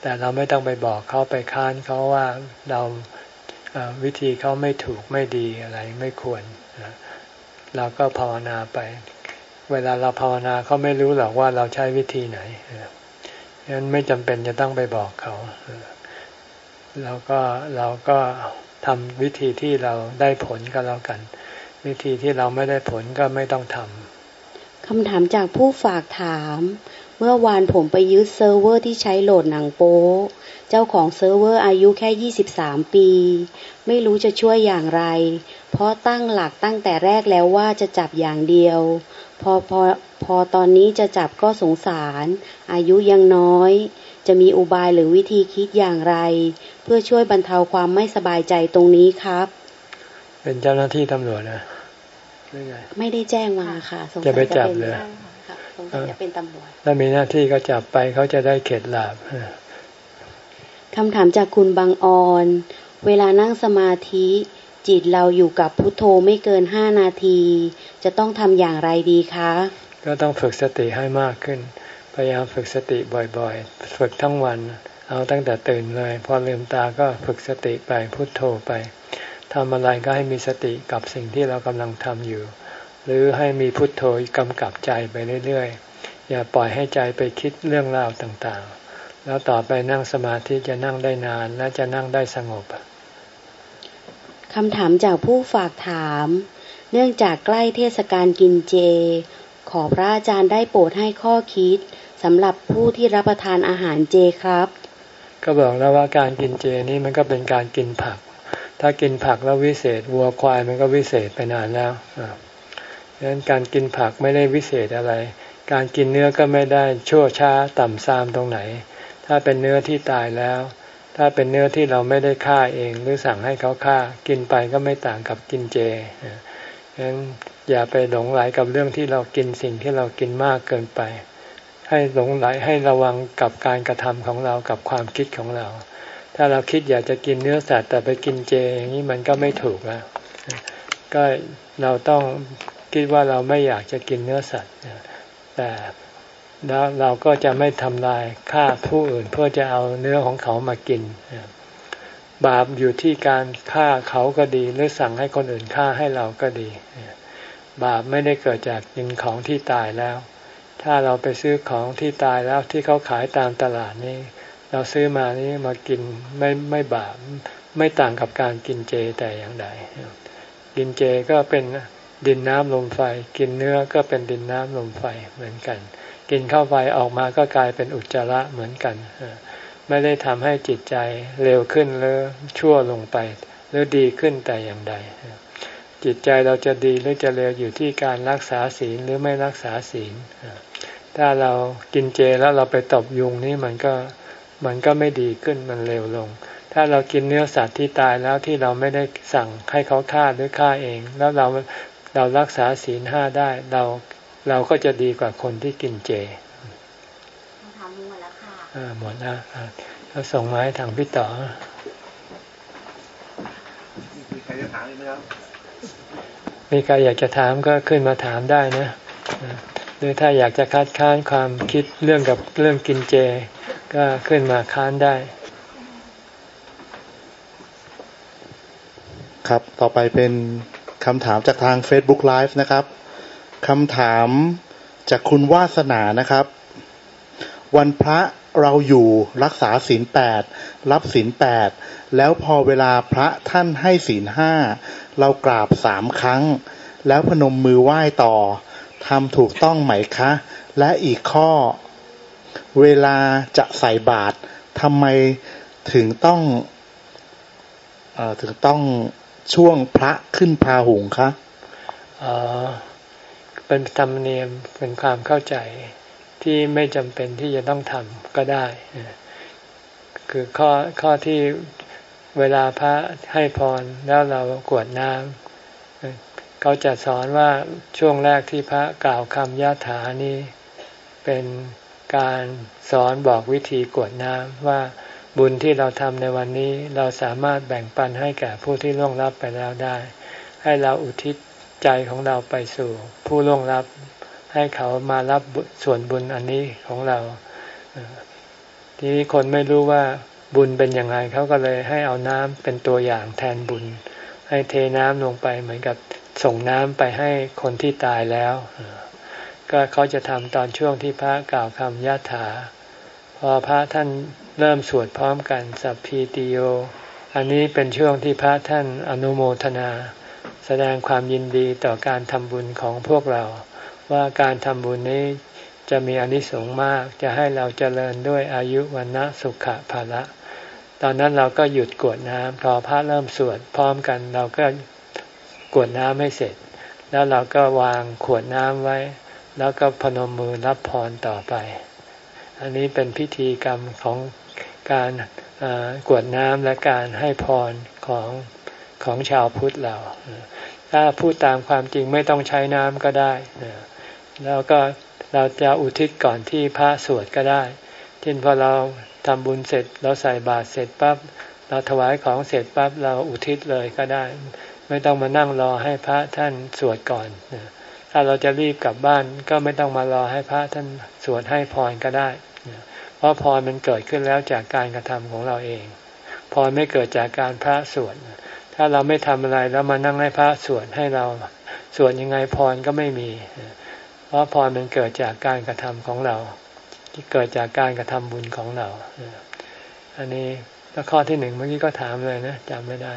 แต่เราไม่ต้องไปบอกเขาไปค้านเขาว่าเราวิธีเขาไม่ถูกไม่ดีอะไรไม่ควร เราก็ภาวนาไป เวลาเราภาวนาเขาไม่รู้หรอกว่าเราใช้วิธีไหน ฉะนั้นไม่จำเป็นจะต้องไปบอกเขาแล้วก็เราก็ทำวิธีที่เราได้ผลก็แล้วกัน วิธีที่เราไม่ได้ผลก็ไม่ต้องทำคำถามจากผู้ฝากถาม เมื่อวานผมไปยึดเซิร์ฟเวอร์ที่ใช้โหลดหนังโป๊เจ้าของเซิร์ฟเวอร์อายุแค่ 23 ปี ไม่รู้จะช่วยอย่างไร เพราะตั้งหลักตั้งแต่แรกแล้วว่าจะจับอย่างเดียว พอพอ พอตอนนี้จะจับก็สงสาร อายุยังน้อย จะมีอุบายหรือวิธีคิดอย่างไร เพื่อช่วยบรรเทาความไม่สบายใจตรงนี้ครับ เป็นเจ้าหน้าที่ตำรวจนะไม่ได้แจ้งมาค่ะจะไปจับเลยจะเป็นตำรวจถ้ามีหน้าที่ก็จับไปเขาจะได้เข็ดหลาบคำถามจากคุณบางออน เวลานั่งสมาธิจิตเราอยู่กับพุทโธไม่เกินห้านาที จะต้องทำอย่างไรดีคะ ก็ต้องฝึกสติให้มากขึ้น พยายามฝึกสติบ่อยๆ ฝึกทั้งวัน เอาตั้งแต่ตื่นเลย พอลืมตาก็ฝึกสติไปพุทโธไปทำอะไรก็ให้มีสติกับสิ่งที่เรากำลังทำอยู่ หรือให้มีพุทโธกำกับใจไปเรื่อยๆ อย่าปล่อยให้ใจไปคิดเรื่องราวต่างๆ แล้วต่อไปนั่งสมาธิจะนั่งได้นานและจะนั่งได้สงบคำถามจากผู้ฝากถาม เนื่องจากใกล้เทศกาลกินเจ ขอพระอาจารย์ได้โปรดให้ข้อคิดสำหรับผู้ที่รับประทานอาหารเจครับ ก็บอกแล้วว่าการกินเจนี่มันก็เป็นการกินผัก ถ้ากินผักแล้ววิเศษวัวควายมันก็วิเศษไปนานแล้วดังนั้นการกินผักไม่ได้วิเศษอะไร การกินเนื้อก็ไม่ได้ชั่วช้าต่ำซามตรงไหน ถ้าเป็นเนื้อที่ตายแล้ว ถ้าเป็นเนื้อที่เราไม่ได้ฆ่าเอง หรือสั่งให้เขาฆ่า กินไปก็ไม่ต่างกับกินเจฉะนั้น อย่าไปหลงไหลกับเรื่องที่เรากินสิ่งที่เรากินมากเกินไป ให้หลงไหลให้ระวังกับการกระทำของเรากับความคิดของเรา ถ้าเราคิดอยากจะกินเนื้อสัตว์แต่ไปกินเจอย่างนี้มันก็ไม่ถูกแล้วก็เราต้องคิดว่าเราไม่อยากจะกินเนื้อสัตว์แต่แล้วเราก็จะไม่ทำลายฆ่าผู้อื่นเพื่อจะเอาเนื้อของเขามากิน บาปอยู่ที่การฆ่าเขาก็ดี หรือสั่งให้คนอื่นฆ่าให้เราก็ดี บาปไม่ได้เกิดจากกินของที่ตายแล้ว ถ้าเราไปซื้อของที่ตายแล้วที่เขาขายตามตลาดนี้ เราซื้อมานี้มากินไม่ไม่บาปไม่ต่างกับการกินเจแต่อย่างใดกินเจก็เป็นดินน้ำลมไฟ กินเนื้อก็เป็นดินน้ำลมไฟเหมือนกัน กินเข้าไปออกมาก็กลายเป็นอุจจาระเหมือนกันไม่ได้ทำให้จิตใจเร็วขึ้นหรือชั่วลงไป หรือดีขึ้นแต่อย่างใด จิตใจเราจะดีหรือจะเร็วอยู่ที่การรักษาศีลหรือไม่รักษาศีล ถ้าเรากินเจแล้วเราไปตบยุงนี่มันก็มันก็ไม่ดีขึ้นมันเร็วลง ถ้าเรากินเนื้อสัตว์ที่ตายแล้วที่เราไม่ได้สั่งให้เขาฆ่าหรือฆ่าเอง แล้วเราเรารักษาศีลห้าได้เราเราก็จะดีกว่าคนที่กินเจทำหมดแล้วค่ะหมดนะก็ส่งมาให้ทางพี่ต่อมีใครจะถามไหมครับ มีใครอยากจะถามก็ขึ้นมาถามได้นะ หรือถ้าอยากจะคัดค้านความคิดเรื่องกับเรื่องกินเจ ก็ขึ้นมาค้านได้ ครับต่อไปเป็นคำถามจากทาง Facebook Live นะครับคำถามจากคุณวาสนานะครับ วันพระเราอยู่รักษาศีลแปดรับศีลแปดแล้วพอเวลาพระท่านให้ศีลห้า เรากราบสามครั้ง แล้วพนมมือไหว้ต่อทำถูกต้องไหมคะ และอีกข้อ เวลาจะใส่บาตรทำไมถึงต้องอถึงต้องช่วงพระขึ้นพาหุงคะอ๋อเป็นธรรมเนียมเป็นความเข้าใจที่ไม่จำเป็นที่จะต้องทำก็ได้ คือข้อข้อที่ เวลาพระให้พรแล้วเรากวดน้ำเขาจะสอนว่าช่วงแรกที่พระกล่าวคำยะถานี้ เป็นการสอนบอกวิธีกวดน้ำว่าบุญที่เราทำในวันนี้เราสามารถแบ่งปันให้แก่ผู้ที่ล่วงลับไปแล้วได้ ให้เราอุทิศใจของเราไปสู่ผู้ล่วงลับ ให้เขามารับส่วนบุญอันนี้ของเรา ทีนี้คนไม่รู้ว่า บุญเป็นยังไงเขาก็เลยให้เอาน้ำเป็นตัวอย่างแทนบุญ ให้เทน้ำลงไปเหมือนกับส่งน้ำไปให้คนที่ตายแล้ว ก็เขาจะทำตอนช่วงที่พระกล่าวคำยะถา พอพระท่านเริ่มสวดพร้อมกันสัพพีติโย อันนี้เป็นช่วงที่พระท่านอนุโมทนา แสดงความยินดีต่อการทำบุญของพวกเรา ว่าการทำบุญนี้จะมีอนิสงส์มาก จะให้เราเจริญด้วยอายุวันนะสุขะภาละ ตอนนั้นเราก็หยุดกวดน้ำพอพระเริ่มสวดพร้อมกัน เราก็กวดน้ำให้เสร็จ แล้วเราก็วางขวดน้ำไว้ แล้วก็พนมมือรับพรต่อไป อันนี้เป็นพิธีกรรมของการกวดน้ำและการให้พรของของชาวพุทธเรา ถ้าพูดตามความจริงไม่ต้องใช้น้ำก็ได้ แล้วก็เราจะอุทิศก่อนที่พระสวดก็ได้เช่นพอเรา ทำบุญเสร็จเราใส่บาตรเสร็จปั๊บเราถวายของเสร็จปั๊บเราอุทิศเลยก็ได้ ไม่ต้องมานั่งรอให้พระท่านสวดก่อนถ้าเราจะรีบกลับบ้านก็ไม่ต้องมารอให้พระท่านสวดให้พรก็ได้ เพราะพรมันเกิดขึ้นแล้วจากการกระทำของเราเองพรไม่เกิดจากการพระสวดถ้าเราไม่ทำอะไรแล้วมานั่งให้พระสวดให้เราสวดยังไงพรก็ไม่มี เพราะพรมันเกิดจากการกระทำของเรา ที่เกิดจากการกระทำบุญของเรา อันนี้แล้วข้อที่หนึ่งเมื่อกี้ก็ถามเลยนะจำไม่ได้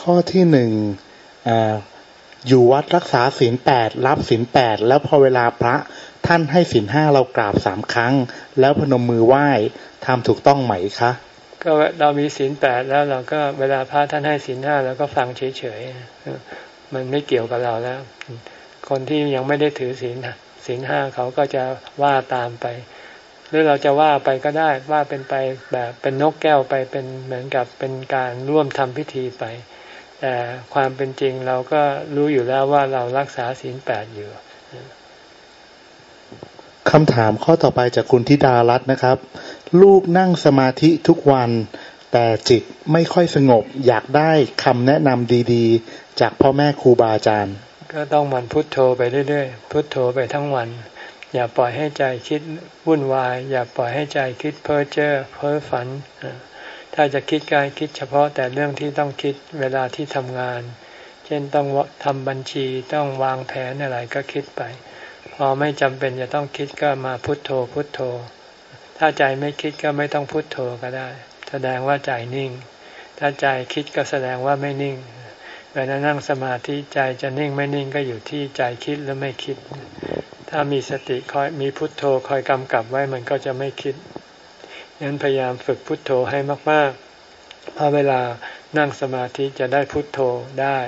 ข้อที่หนึ่งอยู่วัดรักษาศีลแปดรับศีลแปดแล้วพอเวลาพระท่านให้ศีลห้าเรากราบสามครั้ง แล้วพนมมือไหว้ทำถูกต้องไหมคะก็เรามีศีลแปดแล้วเราก็เวลาพระท่านให้ศีลห้าเราก็ฟังเฉยๆมันไม่เกี่ยวกับเราแล้ว คนที่ยังไม่ได้ถือศีลศีลห้าเขาก็จะว่าตามไป หรือเราจะว่าไปก็ได้ว่าเป็นไปแบบเป็นนกแก้วไปเป็นเหมือนกับเป็นการร่วมทำพิธีไป แต่ความเป็นจริงเราก็รู้อยู่แล้วว่าเรารักษาศีลแปดอยู่คำถามข้อต่อไปจากคุณธิดารัตน์นะครับ ลูกนั่งสมาธิทุกวัน แต่จิตไม่ค่อยสงบ อยากได้คำแนะนำดีๆ จากพ่อแม่ครูบาอาจารย์ ก็ต้องมันพุทโธไปเรื่อยๆ พุทโธไปทั้งวัน อย่าปล่อยให้ใจคิดวุ่นวาย อย่าปล่อยให้ใจคิดเพ้อเจ้อเพ้อฝัน ถ้าจะคิดกายคิดเฉพาะแต่เรื่องที่ต้องคิดเวลาที่ทำงาน เช่นต้องทำบัญชีต้องวางแผนอะไรก็คิดไป พอไม่จำเป็นจะต้องคิดก็มาพุทโธพุทโธ ถ้าใจไม่คิดก็ไม่ต้องพุทโธก็ได้ แสดงว่าใจนิ่ง ถ้าใจคิดก็แสดงว่าไม่นิ่งเวลานั่งสมาธิใจจะนิ่งไม่นิ่งก็อยู่ที่ใจคิดหรือไม่คิด ถ้ามีสติคอยมีพุทโธคอยกำกับไว้มันก็จะไม่คิดงั้นพยายามฝึกพุทโธให้มากๆพราะเวลานั่งสมาธิจะได้พุทโธได้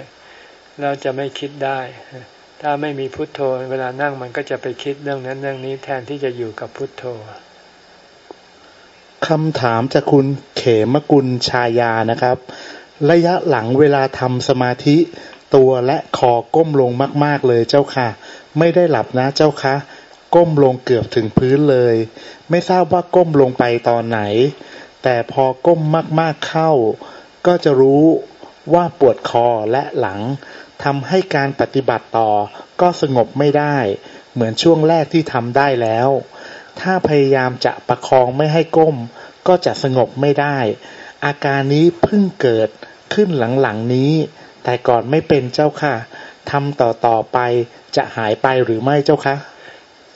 แล้วจะไม่คิดได้ ถ้าไม่มีพุทโธ เวลานั่งมันก็จะไปคิดเรื่องนั้นเรื่องนี้แทนที่จะอยู่กับพุทโธคำถามจากคุณเขมกุลชายานะครับ ระยะหลังเวลาทำสมาธิตัวและคอก้มลงมาก ๆ เลยเจ้าค่ะ ไม่ได้หลับนะเจ้าคะ ก้มลงเกือบถึงพื้นเลย ไม่ทราบว่าก้มลงไปตอนไหน แต่พอก้มมากๆเข้า ก็จะรู้ว่าปวดคอและหลังทำให้การปฏิบัติต่อก็สงบไม่ได้ เหมือนช่วงแรกที่ทำได้แล้ว ถ้าพยายามจะประคองไม่ให้ก้ม ก็จะสงบไม่ได้ อาการนี้เพิ่งเกิดขึ้นหลังๆนี้ แต่ก่อนไม่เป็นเจ้าค่ะ ทำต่อต่อไปจะหายไปหรือไม่เจ้าคะ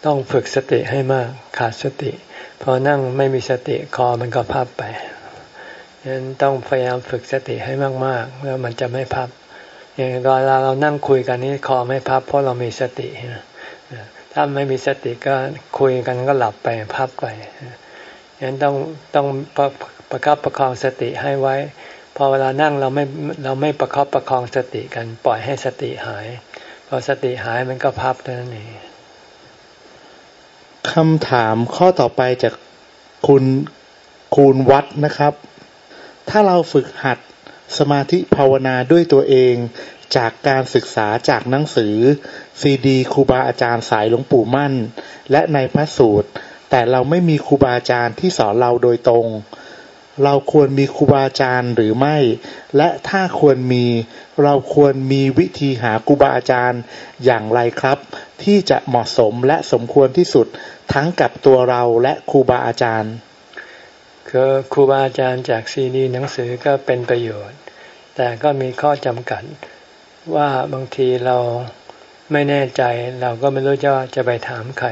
ต้องฝึกสติให้มากขาดสติ พอนั่งไม่มีสติคอมันก็พับไปฉะนั้นต้องพยายามฝึกสติให้มากๆแล้วมันจะไม่พับอย่างเวลาเรานั่งคุยกันนี้คอไม่พับ เพราะเรามีสติถ้าไม่มีสติก็คุยกันก็หลับไปพับไปอย่งนั้นต้องต้องประประคับประคองสติให้ไว้ พอเวลานั่งเราไม่เราไม่ประคับประคองสติกันปล่อยให้สติหาย พอสติหายมันก็พับเท่านั้นเองคำถามข้อต่อไปจากคุณคูณวัดนะครับ ถ้าเราฝึกหัดสมาธิภาวนาด้วยตัวเองจากการศึกษาจากหนังสือ ซีดีครูบาอาจารย์สายหลวงปู่มั่น และในพระสูตร แต่เราไม่มีครูบาอาจารย์ที่สอนเราโดยตรง เราควรมีครูบาอาจารย์หรือไม่ และถ้าควรมีเราควรมีวิธีหาครูบาอาจารย์อย่างไรครับ ที่จะเหมาะสมและสมควรที่สุดทั้งกับตัวเราและครูบาอาจารย์ก็ครูบาอาจารย์จากซีดีหนังสือก็เป็นประโยชน์ แต่ก็มีข้อจำกัดว่าบางทีเราไม่แน่ใจเราก็ไม่รู้จะจะไปถามใคร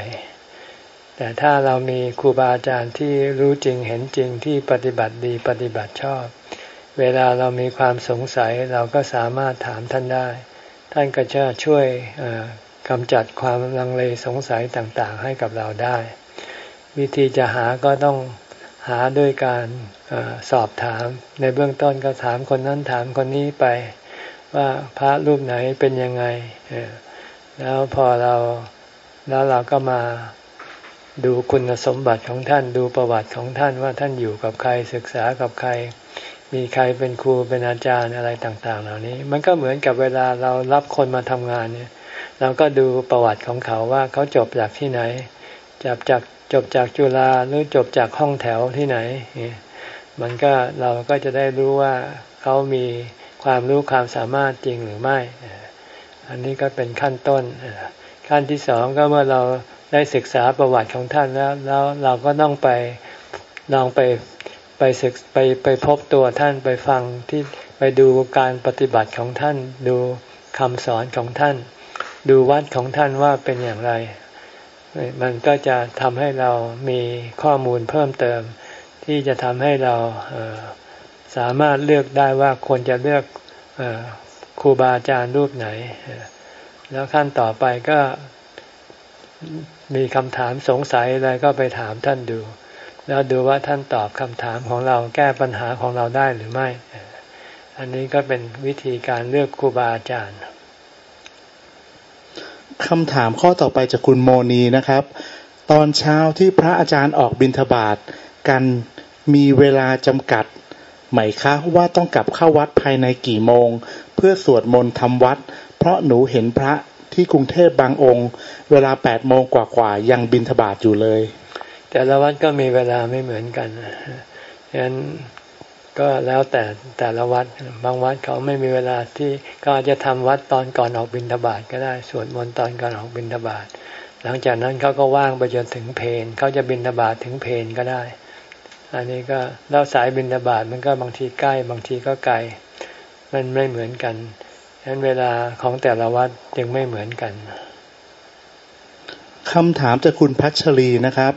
แต่ถ้าเรามีครูบาอาจารย์ที่รู้จริงเห็นจริงที่ปฏิบัติดีปฏิบัติชอบ เวลาเรามีความสงสัยเราก็สามารถถามท่านได้ ท่านก็จะช่วยกำจัดความลังเลสงสัยต่างๆ ให้กับเราได้ วิธีจะหาก็ต้องหาด้วยการอสอบถาม ในเบื้องต้นก็ถามคนนั้นถามคนนี้ไป ว่าพระรูปไหนเป็นยังไง แล้วพอเราแล้วเราก็มา ดูคุณสมบัติของท่านดูประวัติของท่านว่าท่านอยู่กับใครศึกษากับใคร มีใครเป็นครูเป็นอาจารย์อะไรต่าง ๆ เหล่านี้ มันก็เหมือนกับเวลาเรารับคนมาทำงานเนี่ย เราก็ดูประวัติของเขาว่าเขาจบจากที่ไหนจบจากจบจากจุฬาหรือจบจากห้องแถวที่ไหน มันก็เราก็จะได้รู้ว่าเขามีความรู้ความสามารถจริงหรือไม่ อันนี้ก็เป็นขั้นต้น ขั้นที่สองก็เมื่อเรา ได้ศึกษาประวัติของท่านแล้ว แล้วเราก็ต้องไปลองไปไปศึกไปไปพบตัวท่านไปฟังที่ไปดูการปฏิบัติของท่าน ดูคำสอนของท่าน ดูวัดของท่านว่าเป็นอย่างไร มันก็จะทำให้เรามีข้อมูลเพิ่มเติม ที่จะทำให้เราสามารถเลือกได้ว่าควรจะเลือกครูบาอาจารย์รูปไหน แล้วขั้นต่อไปก็ มีคำถามสงสัยอะไรก็ไปถามท่านดู แล้วดูว่าท่านตอบคำถามของเราแก้ปัญหาของเราได้หรือไม่ อันนี้ก็เป็นวิธีการเลือกครูบาอาจารย์คำถามข้อต่อไปจากคุณโมนีนะครับ ตอนเช้าที่พระอาจารย์ออกบิณฑบาตกันมีเวลาจำกัดไหมคะว่าต้องกลับเข้าวัดภายในกี่โมง เพื่อสวดมนต์ทำวัด เพราะหนูเห็นพระ ที่กรุงเทพบางองค์ เวลาแปดโมงกว่าๆยังบิณฑบาตอยู่เลย แต่ละวัดก็มีเวลาไม่เหมือนกันฉะนั้นก็แล้วแต่แต่ละวัดบางวัดเขาไม่มีเวลาที่ก็จะทำวัดตอนก่อนออกบิณฑบาตก็ได้สวดมนต์ตอนก่อนออกบิณฑบาตหลังจากนั้นเขาก็ว่างไปจนถึงเพนเขาจะบิณฑบาตถึงเพนก็ได้ อันนี้ก็แล้วสายบิณฑบาตมันก็บางทีใกล้ บางทีก็ไกล มันไม่เหมือนกัน ฉะนั้นเวลาของแต่ละวัดจึงไม่เหมือนกันคำถามจากคุณพัชรีนะครับ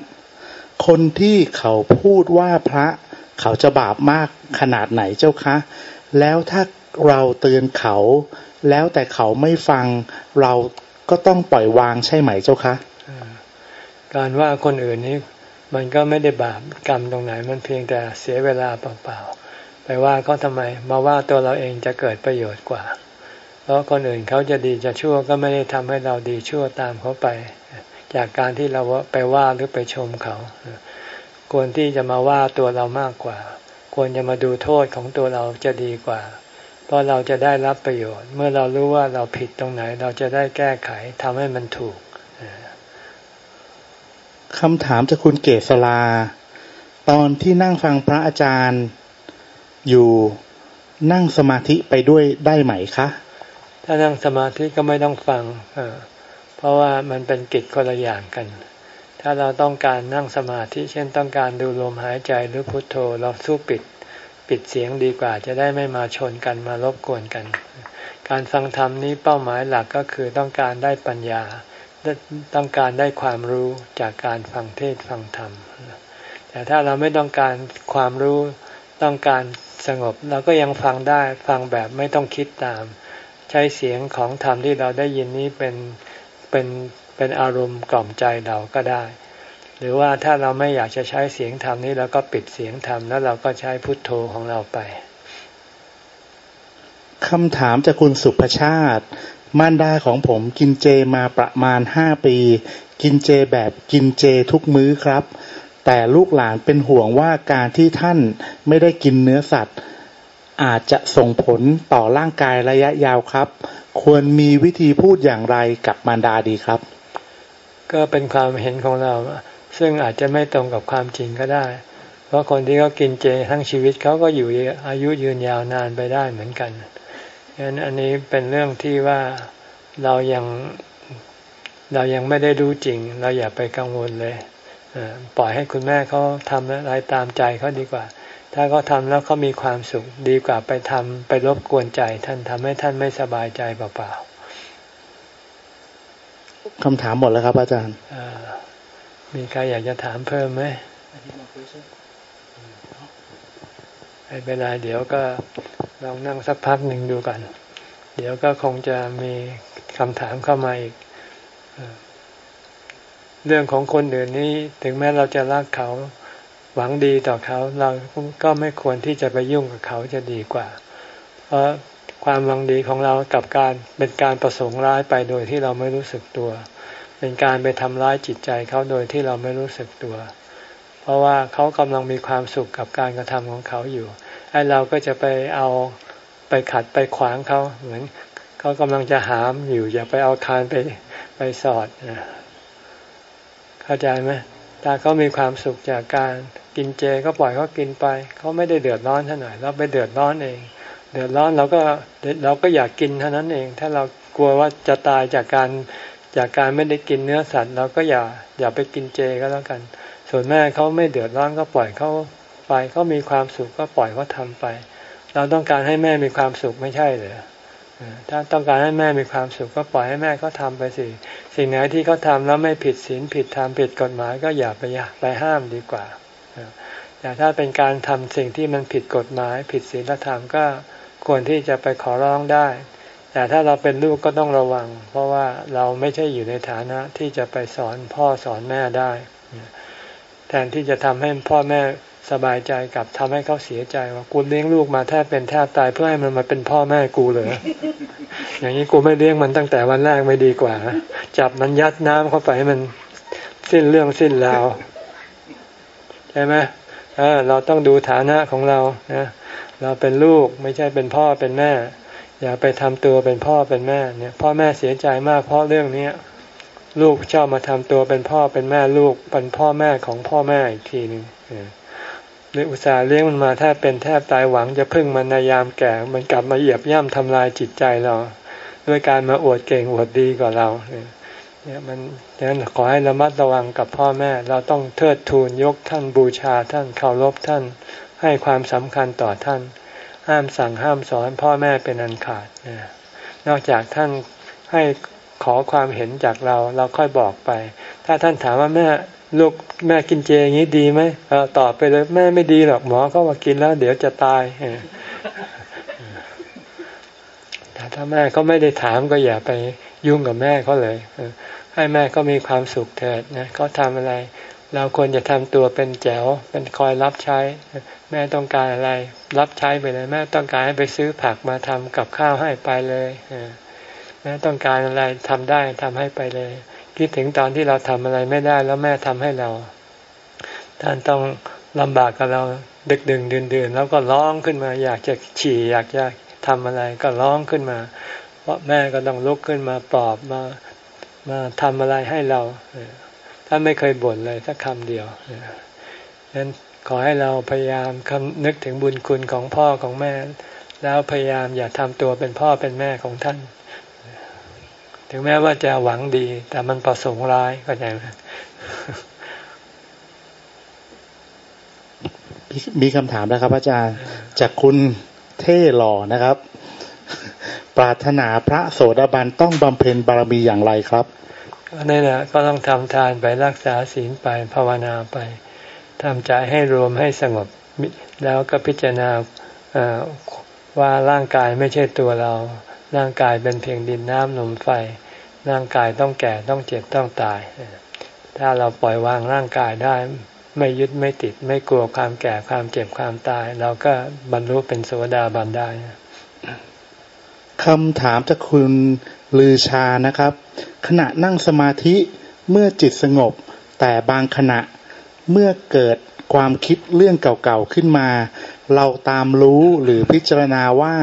คนที่เขาพูดว่าพระเขาจะบาปมากขนาดไหนเจ้าคะ แล้วถ้าเราเตือนเขา แล้วแต่เขาไม่ฟังเราก็ต้องปล่อยวางใช่ไหมเจ้าคะ การว่าคนอื่นนี้มันก็ไม่ได้บาปกรรมตรงไหน มันเพียงแต่เสียเวลาเปล่าๆไปว่าเขาทำไม มาว่าตัวเราเองจะเกิดประโยชน์กว่า เพราะคนอื่นเขาจะดีจะชั่วก็ไม่ได้ทำให้เราดีชั่วตามเขาไป จากการที่เราไปว่าหรือไปชมเขาควรที่จะมาว่าตัวเรามากกว่า ควรจะมาดูโทษของตัวเราจะดีกว่า เพราะเราจะได้รับประโยชน์ เมื่อเรารู้ว่าเราผิดตรงไหน เราจะได้แก้ไขทำให้มันถูกคำถามจากคุณเกษลา ตอนที่นั่งฟังพระอาจารย์อยู่นั่งสมาธิไปด้วยได้ไหมคะ ถ้านั่งสมาธิก็ไม่ต้องฟังเพราะว่ามันเป็นกิจคนละอย่างกัน ถ้าเราต้องการนั่งสมาธิ เช่นต้องการดูลมหายใจหรือพุทโธเราสู้ปิดปิดเสียงดีกว่าจะได้ไม่มาชนกันมารบกวนกัน การฟังธรรมนี้เป้าหมายหลักก็คือต้องการได้ปัญญาต้องการได้ความรู้จากการฟังเทศฟังธรรม แต่ถ้าเราไม่ต้องการความรู้ต้องการสงบ เราก็ยังฟังได้ฟังแบบไม่ต้องคิดตาม ช้เสียงของธรรมที่เราได้ยินนี้เป็นเป็นเป็นอารมณ์กล่อมใจเราก็ได้ หรือว่าถ้าเราไม่อยากจะใช้เสียงธรรมนี้เราก็ปิดเสียงธรรมแล้วเราก็ใช้พุทโธของเราไปคำถามจากคุณสุภชาติ มารดาของผมกินเจมาประมาณห้าปี กินเจแบบกินเจทุกมื้อครับ แต่ลูกหลานเป็นห่วงว่าการที่ท่านไม่ได้กินเนื้อสัตว์ อาจจะส่งผลต่อร่างกายระยะยาวครับ ควรมีวิธีพูดอย่างไรกับมารดาดีครับ ก็เป็นความเห็นของเรา ซึ่งอาจจะไม่ตรงกับความจริงก็ได้ เพราะคนที่เขากินเจทั้งชีวิตเขาก็อยู่อายุยืนยาวนานไปได้เหมือนกันฉะนั้นอันนี้เป็นเรื่องที่ว่าเรายังเรายังไม่ได้รู้จริง เราอย่าไปกังวลเลยปล่อยให้คุณแม่เขาทำอะไรตามใจเขาดีกว่า ถ้าเขาทำแล้วเขามีความสุขดีกว่าไปทำไปรบกวนใจ ท่านทำให้ท่านไม่สบายใจเปล่าๆคำถามหมดแล้วครับ อาจารย์มีใครอยากจะถามเพิ่มไหมไม่เป็นไรเดี๋ยวก็ลองนั่งสักพักหนึ่งดูก่อนเดี๋ยวก็คงจะมีคำถามเข้ามาอีกเรื่องของคนอื่นนี้ถึงแม้เราจะรักเขา หวังดีต่อเขาเราก็ไม่ควรที่จะไปยุ่งกับเขาจะดีกว่า เพราะความหวังดีของเรากับการเป็นการประสงค์ร้ายไปโดยที่เราไม่รู้สึกตัว เป็นการไปทำร้ายจิตใจเขาโดยที่เราไม่รู้สึกตัว เพราะว่าเขากำลังมีความสุขกับการกระทำของเขาอยู่ไอ้เราก็จะไปเอาไปขัดไปขวางเขาเหมือนเขากำลังจะหามอยู่ อย่าไปเอาคานไปไปสอดเข้าใจไหมถ้าเขามีความสุขจากการ กินเจก็ปล่อยเขากินไป เขาไม่ได้เดือดร้อนเท่าไหร่เราไปเดือดร้อนเอง เดือดร้อนเราก็เราก็อยากกินเท่านั้นเอง ถ้าเรากลัวว่าจะตายจากการจากการไม่ได้กินเนื้อสัตว์เราก็อย่าอย่าไปกินเจก็แล้วกัน ส่วนแม่เขาไม่เดือดร้อนก็ปล่อยเขาไปเขามีความสุขก็ปล่อยเขาทาไป เราต้องการให้แม่มีความสุขไม่ใช่เหรอถ้าต้องการให้แม่มีความสุขก็ปล่อยให้แม่เขาทาไปสิ สิ่งไหนที่เขาทาแล้วไม่ผิดศีลผิดธรรมผิดกฎหมายก็อย่าไปอยากไปห้ามดีกว่า แต่ถ้าเป็นการทำสิ่งที่มันผิดกฎหมาย ผิดศีลธรรมก็ควรที่จะไปขอร้องได้ แต่ถ้าเราเป็นลูกก็ต้องระวัง เพราะว่าเราไม่ใช่อยู่ในฐานะที่จะไปสอนพ่อสอนแม่ได้ แทนที่จะทำให้พ่อแม่สบายใจกับทำให้เขาเสียใจว่ากูเลี้ยงลูกมาแทบเป็นแทบตายเพื่อให้มันมาเป็นพ่อแม่กูเลยอย่างนี้กูไม่เลี้ยงมันตั้งแต่วันแรกไม่ดีกว่า จับมันยัดน้ำเข้าไปให้มันสิ้นเรื่องสิ้นราวใช่ไหม เราต้องดูฐานะของเรานะเราเป็นลูกไม่ใช่เป็นพ่อเป็นแม่ อย่าไปทำตัวเป็นพ่อเป็นแม่เนี่ยพ่อแม่เสียใจมากเพราะเรื่องเนี้ยลูกชอบมาทำตัวเป็นพ่อเป็นแม่ลูกเป็นพ่อแม่ของพ่อแม่อีกทีหนึ่งหรืออุตส่าห์เลี้ยงมันมาแทบเป็นแทบตายหวังจะพึ่งมันในยามแก่ มันกลับมาเหยียบย่ำทำลายจิตใจเรา ด้วยการมาอวดเก่งอวดดีกว่าเราเนี่ย เนี่ยมันดังนั้นขอให้ระมัดระวังกับพ่อแม่ เราต้องเทิดทูนยกท่านบูชาท่านเคารพท่าน ให้ความสำคัญต่อท่าน ห้ามสั่งห้ามสอนพ่อแม่เป็นอันขาดนอกจากท่านให้ขอความเห็นจากเราเราค่อยบอกไป ถ้าท่านถามว่าแม่ลูกแม่กินเจอย่างนี้ดีไหมตอบไปเลยแม่ไม่ดีหรอกหมอก็ว่ากินแล้ว เดี๋ยวจะตายแต่ถ้าแม่เขาไม่ได้ถามก็อย่าไปยุ่งกับแม่เขาเลย ให้แม่ก็มีความสุขเถิดนะเขาทำอะไร เราควรจะทำตัวเป็นแจ๋วเป็นคอยรับใช้ แม่ต้องการอะไร รับใช้ไปเลย แม่ต้องการให้ไปซื้อผักมาทำกับข้าวให้ไปเลยแม่ต้องการอะไรทำได้ทำให้ไปเลย คิดถึงตอนที่เราทำอะไรไม่ได้แล้วแม่ทำให้เราท่านต้องลำบากกับเราดึกดึงเดือนเดือนแล้วก็ร้องขึ้นมา อยากจะฉี่อยากจะทำอะไรก็ร้องขึ้นมา เพราะแม่ก็ต้องลุกขึ้นมาปลอบมา มาทำอะไรให้เราท่านไม่เคยบ่นเลยสักคำเดียวดังนั้นขอให้เราพยายามคำนึกถึงบุญคุณของพ่อของแม่ แล้วพยายามอย่าทำตัวเป็นพ่อเป็นแม่ของท่าน ถึงแม้ว่าจะหวังดี แต่มันประสงค์ร้ายก็ใจไหมมีคำถามนะครับ อาจารย์จากคุณเท่หล่อนะครับ ปรารถนาพระโสดาบันต้องบำเพ็ญบารมีอย่างไรครับนี่แหละก็ต้องทำทานไปรักษาศีลไปภาวนาไปทำใจให้รวมให้สงบ แล้วก็พิจารณาว่าร่างกายไม่ใช่ตัวเรา ร่างกายเป็นเพียงดินน้ำลมไฟ ร่างกายต้องแก่ต้องเจ็บต้องตาย ถ้าเราปล่อยวางร่างกายได้ไม่ยึดไม่ติด ไม่กลัวความแก่ความเจ็บความตาย เราก็บรรลุเป็นโสดาบันได้ คำถามจากคุณลือชานะครับ ขณะนั่งสมาธิเมื่อจิตสงบ แต่บางขณะเมื่อเกิดความคิดเรื่องเก่าๆขึ้นมา เราตามรู้หรือพิจารณาว่า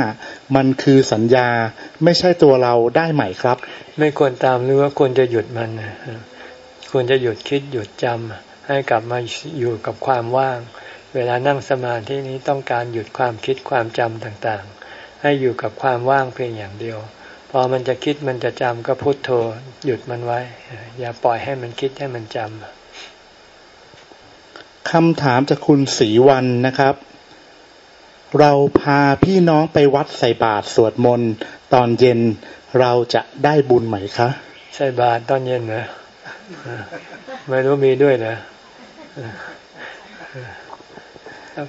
มันคือสัญญาไม่ใช่ตัวเราได้ไหมครับ ไม่ควรตามรู้ว่าควรจะหยุดมันควรจะหยุดคิดหยุดจำให้กลับมาอยู่กับความว่าง เวลานั่งสมาธินี้ต้องการหยุดความคิดความจำต่างๆ ให้อยู่กับความว่างเพียงอย่างเดียว พอมันจะคิดมันจะจำก็พุโทโธหยุดมันไว้ อย่าปล่อยให้มันคิดให้มันจำคำถามจากคุณศรีวันนะครับ เราพาพี่น้องไปวัดใส่บาตรสวดมนต์ตอนเย็นเราจะได้บุญไหมคะ ใส่บาตรตอนเย็นเหรอไม่รู้มีด้วยเหรอ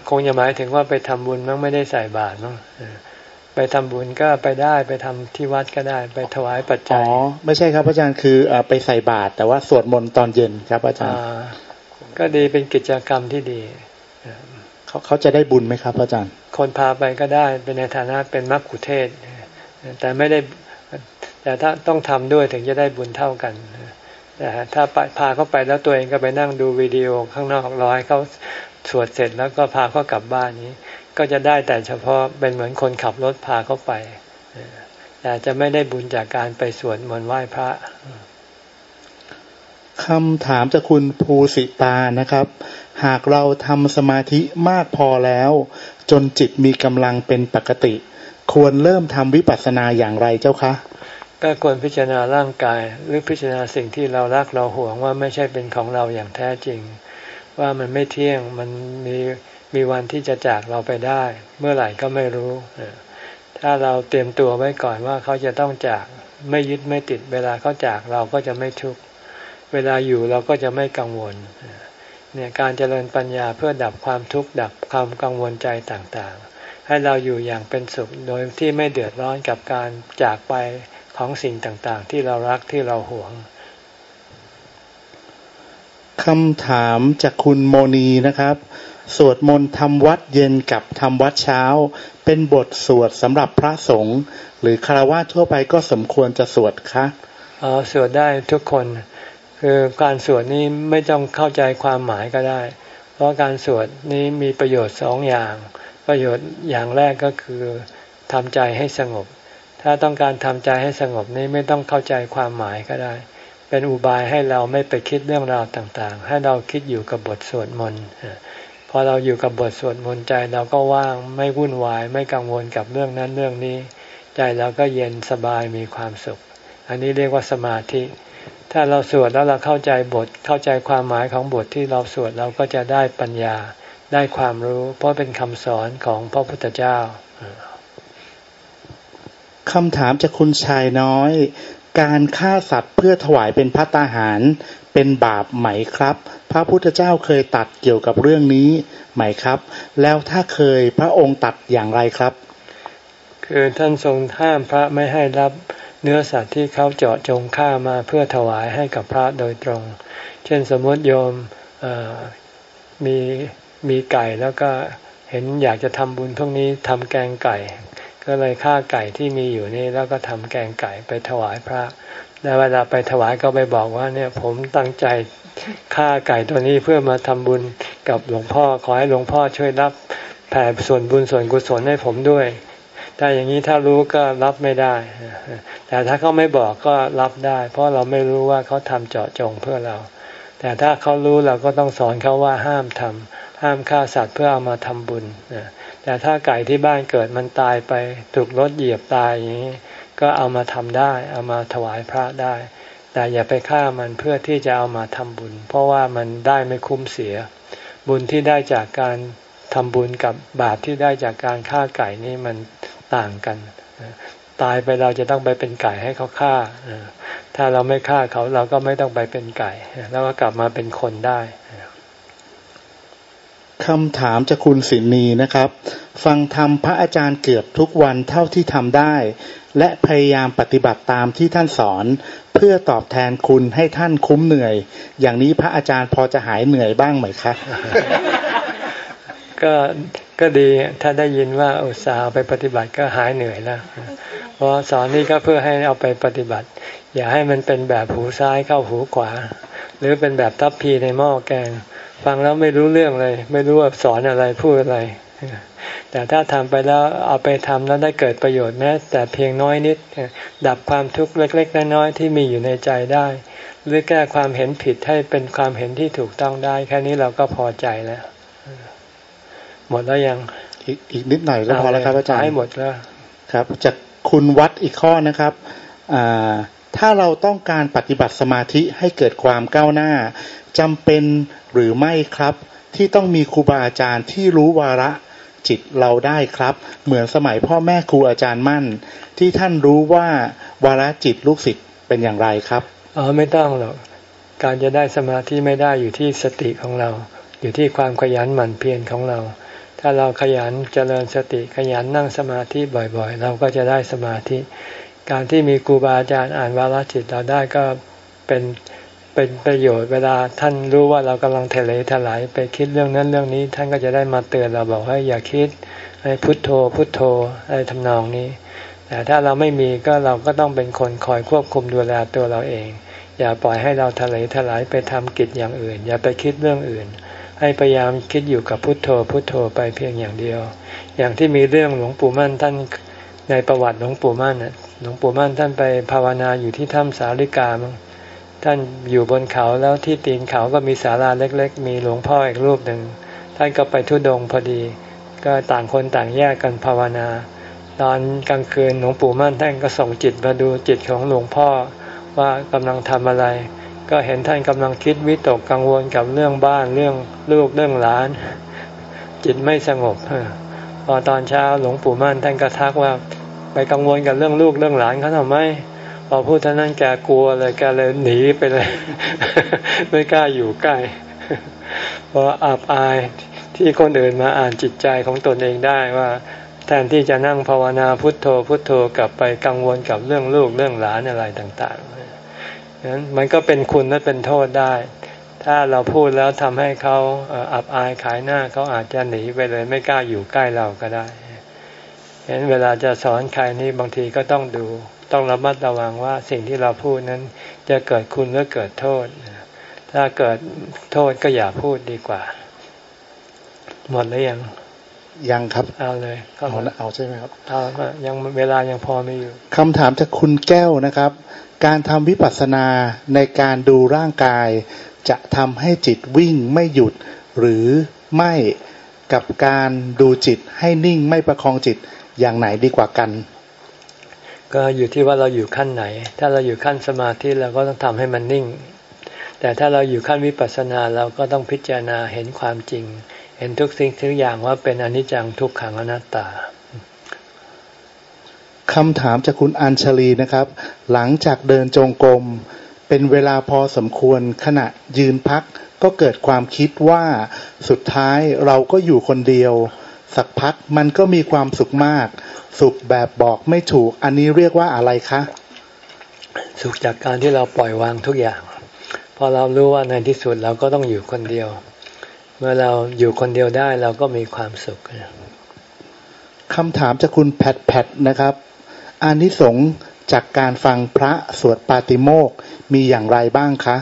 คงจะหมายถึงว่าไปทำบุญมั้งไม่ได้ใส่บาตรมั้ง ไปทำบุญก็ไปได้ไปทำที่วัดก็ได้ ไปถวายปัจจัย อ๋อ ไม่ใช่ครับอาจารย์คือไปใส่บาตรแต่ว่าสวดมนต์ตอนเย็นครับอาจารย์ก็ดีเป็นกิจกรรมที่ดี เขาเขาจะได้บุญไหมครับอาจารย์ คนพาไปก็ได้เป็นในฐานะเป็นมัคคุเทศ แต่ไม่ได้แต่ถ้าต้องทำด้วยถึงจะได้บุญเท่ากันแต่ถ้าพาเขาไปแล้วตัวเองก็ไปนั่งดูวิดีโอข้างนอกรอให้เขาสวดเสร็จแล้วก็พาเขากลับบ้านนี้ ก็จะได้แต่เฉพาะเป็นเหมือนคนขับรถพาเขาไป แต่จะไม่ได้บุญจากการไปสวดมนต์ไหว้พระคำถามจากคุณภูสิตานะครับ หากเราทำสมาธิมากพอแล้ว จนจิตมีกำลังเป็นปกติ ควรเริ่มทำวิปัสสนาอย่างไรเจ้าคะ ก็ควรพิจารณาร่างกาย หรือพิจารณาสิ่งที่เรารักเราหวงว่าไม่ใช่เป็นของเราอย่างแท้จริง ว่ามันไม่เที่ยงมันมี มีวันที่จะจากเราไปได้ เมื่อไหร่ก็ไม่รู้ ถ้าเราเตรียมตัวไว้ก่อนว่าเขาจะต้องจากไม่ยึดไม่ติด เวลาเขาจากเราก็จะไม่ทุกข์เวลาอยู่เราก็จะไม่กังวลเนี่ยการเจริญปัญญาเพื่อดับความทุกข์ดับความกังวลใจต่างๆ ให้เราอยู่อย่างเป็นสุขโดยที่ไม่เดือดร้อนกับการจากไปของสิ่งต่างๆ ที่เรารักที่เราหวงคำถามจากคุณโมนีนะครับ สวดมนต์ทำวัดเย็นกับทำวัดเช้า เป็นบทสวดสำหรับพระสงฆ์หรือคารวะทั่วไปก็สมควรจะสวดคะอ๋อสวดได้ทุกคนคคือการสวดนี้ไม่ต้องเข้าใจความหมายก็ได้ เพราะการสวดนี้มีประโยชน์สองอย่าง ประโยชน์อย่างแรกก็คือทำใจให้สงบ ถ้าต้องการทำใจให้สงบนี้ไม่ต้องเข้าใจความหมายก็ได้ เป็นอุบายให้เราไม่ไปคิดเรื่องราวต่างๆ ให้เราคิดอยู่กับบทสวดมนต์ พอเราอยู่กับบทสวดมนต์ใจเราก็ว่างไม่วุ่นวายไม่กังวลกับเรื่องนั้นเรื่องนี้ ใจเราก็เย็นสบายมีความสุข อันนี้เรียกว่าสมาธิ ถ้าเราสวดแล้วเราเข้าใจบทเข้าใจความหมายของบทที่เราสวดเราก็จะได้ปัญญาได้ความรู้ เพราะเป็นคำสอนของพระพุทธเจ้าคำถามจากคุณชายน้อย การฆ่าสัตว์เพื่อถวายเป็นพัตาหารเป็นบาปไหมครับ พระพุทธเจ้าเคยตัดเกี่ยวกับเรื่องนี้ไหมครับ แล้วถ้าเคยพระองค์ตัดอย่างไรครับ คือท่านทรงห้ามพระไม่ให้รับเนื้อสัตว์ที่เขาเจาะจงฆ่ามาเพื่อถวายให้กับพระโดยตรง เช่นสมมติโยมมีมีไก่แล้วก็เห็นอยากจะทำบุญพวกนี้ทำแกงไก่ ก็เลยฆ่าไก่ที่มีอยู่นี่แล้วก็ทำแกงไก่ไปถวายพระแล้วเวลาไปถวายก็ไปบอกว่าเนี่ยผมตั้งใจฆ่าไก่ตัวนี้เพื่อมาทำบุญกับหลวงพ่อขอให้หลวงพ่อช่วยรับแผ่ส่วนบุญส่วนกุศลให้ผมด้วยถ้าอย่างนี้ถ้ารู้ก็รับไม่ได้ แต่ถ้าเขาไม่บอกก็รับได้ เพราะเราไม่รู้ว่าเขาทำเจาะจงเพื่อเรา แต่ถ้าเขารู้เราก็ต้องสอนเขาว่าห้ามทำห้ามฆ่าสัตว์เพื่อเอามาทำบุญ แต่ถ้าไก่ที่บ้านเกิดมันตายไปถูกรถเหยียบตายอย่างนี้ก็เอามาทำได้ เอามาถวายพระได้ แต่อย่าไปฆ่ามันเพื่อที่จะเอามาทำบุญ เพราะว่ามันได้ไม่คุ้มเสีย บุญที่ได้จากการทำบุญกับบาปที่ได้จากการฆ่าไก่นี่มันต่างกัน ตายไปเราจะต้องไปเป็นไก่ให้เขาฆ่า ถ้าเราไม่ฆ่าเขาเราก็ไม่ต้องไปเป็นไก่ แล้วก็กลับมาเป็นคนได้ คำถามจากคุณสินีนะครับ ฟังธรรมพระอาจารย์เกือบทุกวันเท่าที่ทำได้ และพยายามปฏิบัติตามที่ท่านสอน เพื่อตอบแทนคุณให้ท่านคุ้มเหนื่อย อย่างนี้พระอาจารย์พอจะหายเหนื่อยบ้างไหมครับก็ก็ดีถ้าได้ยินว่าอุตส่าห์ไปปฏิบัติก็หายเหนื่อยแล้ว เพราะสอนนี่ก็เพื่อให้เอาไปปฏิบัติ อย่าให้มันเป็นแบบหูซ้ายเข้าหูขวา หรือเป็นแบบทับพีในหม้อแกง ฟังแล้วไม่รู้เรื่องเลย ไม่รู้ว่าสอนอะไรพูดอะไร แต่ถ้าทำไปแล้วเอาไปทำแล้วได้เกิดประโยชน์แม้แต่เพียงน้อยนิด ดับความทุกข์เล็ก ๆ น้อยๆที่มีอยู่ในใจได้ หรือแก้ความเห็นผิดให้เป็นความเห็นที่ถูกต้องได้ แค่นี้เราก็พอใจแล้ว หมดแล้วยังอีกอีกนิดหน่อยก็พอแล้วครับอาจารย์ให้หมดแล้วครับจากคุณวัดอีกข้อนะครับ ถ้าเราต้องการปฏิบัติสมาธิให้เกิดความก้าวหน้าจำเป็นหรือไม่ครับ ที่ต้องมีครูบาอาจารย์ที่รู้วาระจิตเราได้ครับ เหมือนสมัยพ่อแม่ครูอาจารย์มั่น ที่ท่านรู้ว่าวาระจิตลูกศิษย์เป็นอย่างไรครับอ๋อไม่ต้องหรอกการจะได้สมาธิไม่ได้อยู่ที่สติของเรา อยู่ที่ความขยันหมั่นเพียรของเรา ถ้าเราขยันเจริญสติขยันนั่งสมาธิบ่อยๆ เราก็จะได้สมาธิ การที่มีครูบาอาจารย์อ่านวาระจิตเราได้ก็เป็นเป็นประโยชน์เวลาท่านรู้ว่าเรากำลังเทเลถลายไปคิดเรื่องนั้นเรื่องนี้ ท่านก็จะได้มาเตือนเราบอกให้อย่าคิดให้พุทโธ พุทโธอะไรทำนองนี้ แต่ถ้าเราไม่มีก็เราก็ต้องเป็นคนคอยควบคุมดูแลตัวเราเอง อย่าปล่อยให้เราทะเลถลายไปทำกิจอย่างอื่น อย่าไปคิดเรื่องอื่น ให้พยายามคิดอยู่กับพุทโธ พุทโธไปเพียงอย่างเดียว อย่างที่มีเรื่องหลวงปู่มั่นท่าน ในประวัติหลวงปู่มั่นหลวงปู่มั่นท่านไปภาวนาอยู่ที่ถ้ำสาลิกามั้งท่านอยู่บนเขาแล้วที่ตีนเขาก็มีศาลาเล็ก ๆ มีหลวงพ่ออีกรูปหนึ่งท่านก็ไปทุดงพอดี ก็ต่างคนต่างแยกกันภาวนา ตอนกลางคืนหลวงปู่มั่นท่านก็ส่งจิตมาดูจิตของหลวงพ่อว่ากำลังทำอะไร ก็เห็นท่านกำลังคิดวิตกกังวลกับเรื่องบ้านเรื่องลูกเรื่องหลาน จิตไม่สงบพอตอนเช้าหลวงปู่มั่นท่านก็ทักว่า ไปกังวลกับเรื่องลูกเรื่องหลานเขาทำไมพอพูดเท่านั้นแกกลัวเลยแกเลยหนีไปเลย ไม่กล้าอยู่ใกล้เพราะอับอายที่คนอื่นมาอ่านจิตใจของตนเองได้ว่า แทนที่จะนั่งภาวนาพุทโธพุทโธกลับไปกังวลกับเรื่องลูกเรื่องหลานอะไรต่างๆนั้นมันก็เป็นคุณและเป็นโทษได้ ถ้าเราพูดแล้วทำให้เขาอับอายขายหน้าเขาอาจจะหนีไปเลย ไม่กล้าอยู่ใกล้เราก็ได้ เห็นเวลาจะสอนใครนี่บางทีก็ต้องดู ต้องระมัดระวังว่าสิ่งที่เราพูดนั้นจะเกิดคุณหรือเกิดโทษ ถ้าเกิดโทษก็อย่าพูดดีกว่า หมดแล้วยังยังครับเอาเลยก็เอาเอาใช่ไหมครับเอายังเวลายังพอมีอยู่คำถามจากคุณแก้วนะครับ การทำวิปัสสนาในการดูร่างกาย จะทำให้จิตวิ่งไม่หยุดหรือไม่กับการดูจิตให้นิ่งไม่ประคองจิต อย่างไหนดีกว่ากัน ก็อยู่ที่ว่าเราอยู่ขั้นไหน ถ้าเราอยู่ขั้นสมาธิเราก็ต้องทำให้มันนิ่ง แต่ถ้าเราอยู่ขั้นวิปัสสนาเราก็ต้องพิจารณาเห็นความจริง เห็นทุกสิ่งทุกอย่างว่าเป็นอนิจจังทุกขังอนัตตาคำถามจากคุณอัญชลีนะครับ หลังจากเดินจงกรมเป็นเวลาพอสมควรขณะยืนพักก็เกิดความคิดว่าสุดท้ายเราก็อยู่คนเดียว สักพักมันก็มีความสุขมาก สุขแบบบอกไม่ถูก อันนี้เรียกว่าอะไรคะสุขจากการที่เราปล่อยวางทุกอย่าง พอเรารู้ว่าในที่สุดเราก็ต้องอยู่คนเดียว เมื่อเราอยู่คนเดียวได้เราก็มีความสุขคำถามจากคุณแพทแพทนะครับอานิสงส์จากการฟังพระสวดปาติโมกมีอย่างไรบ้างคะ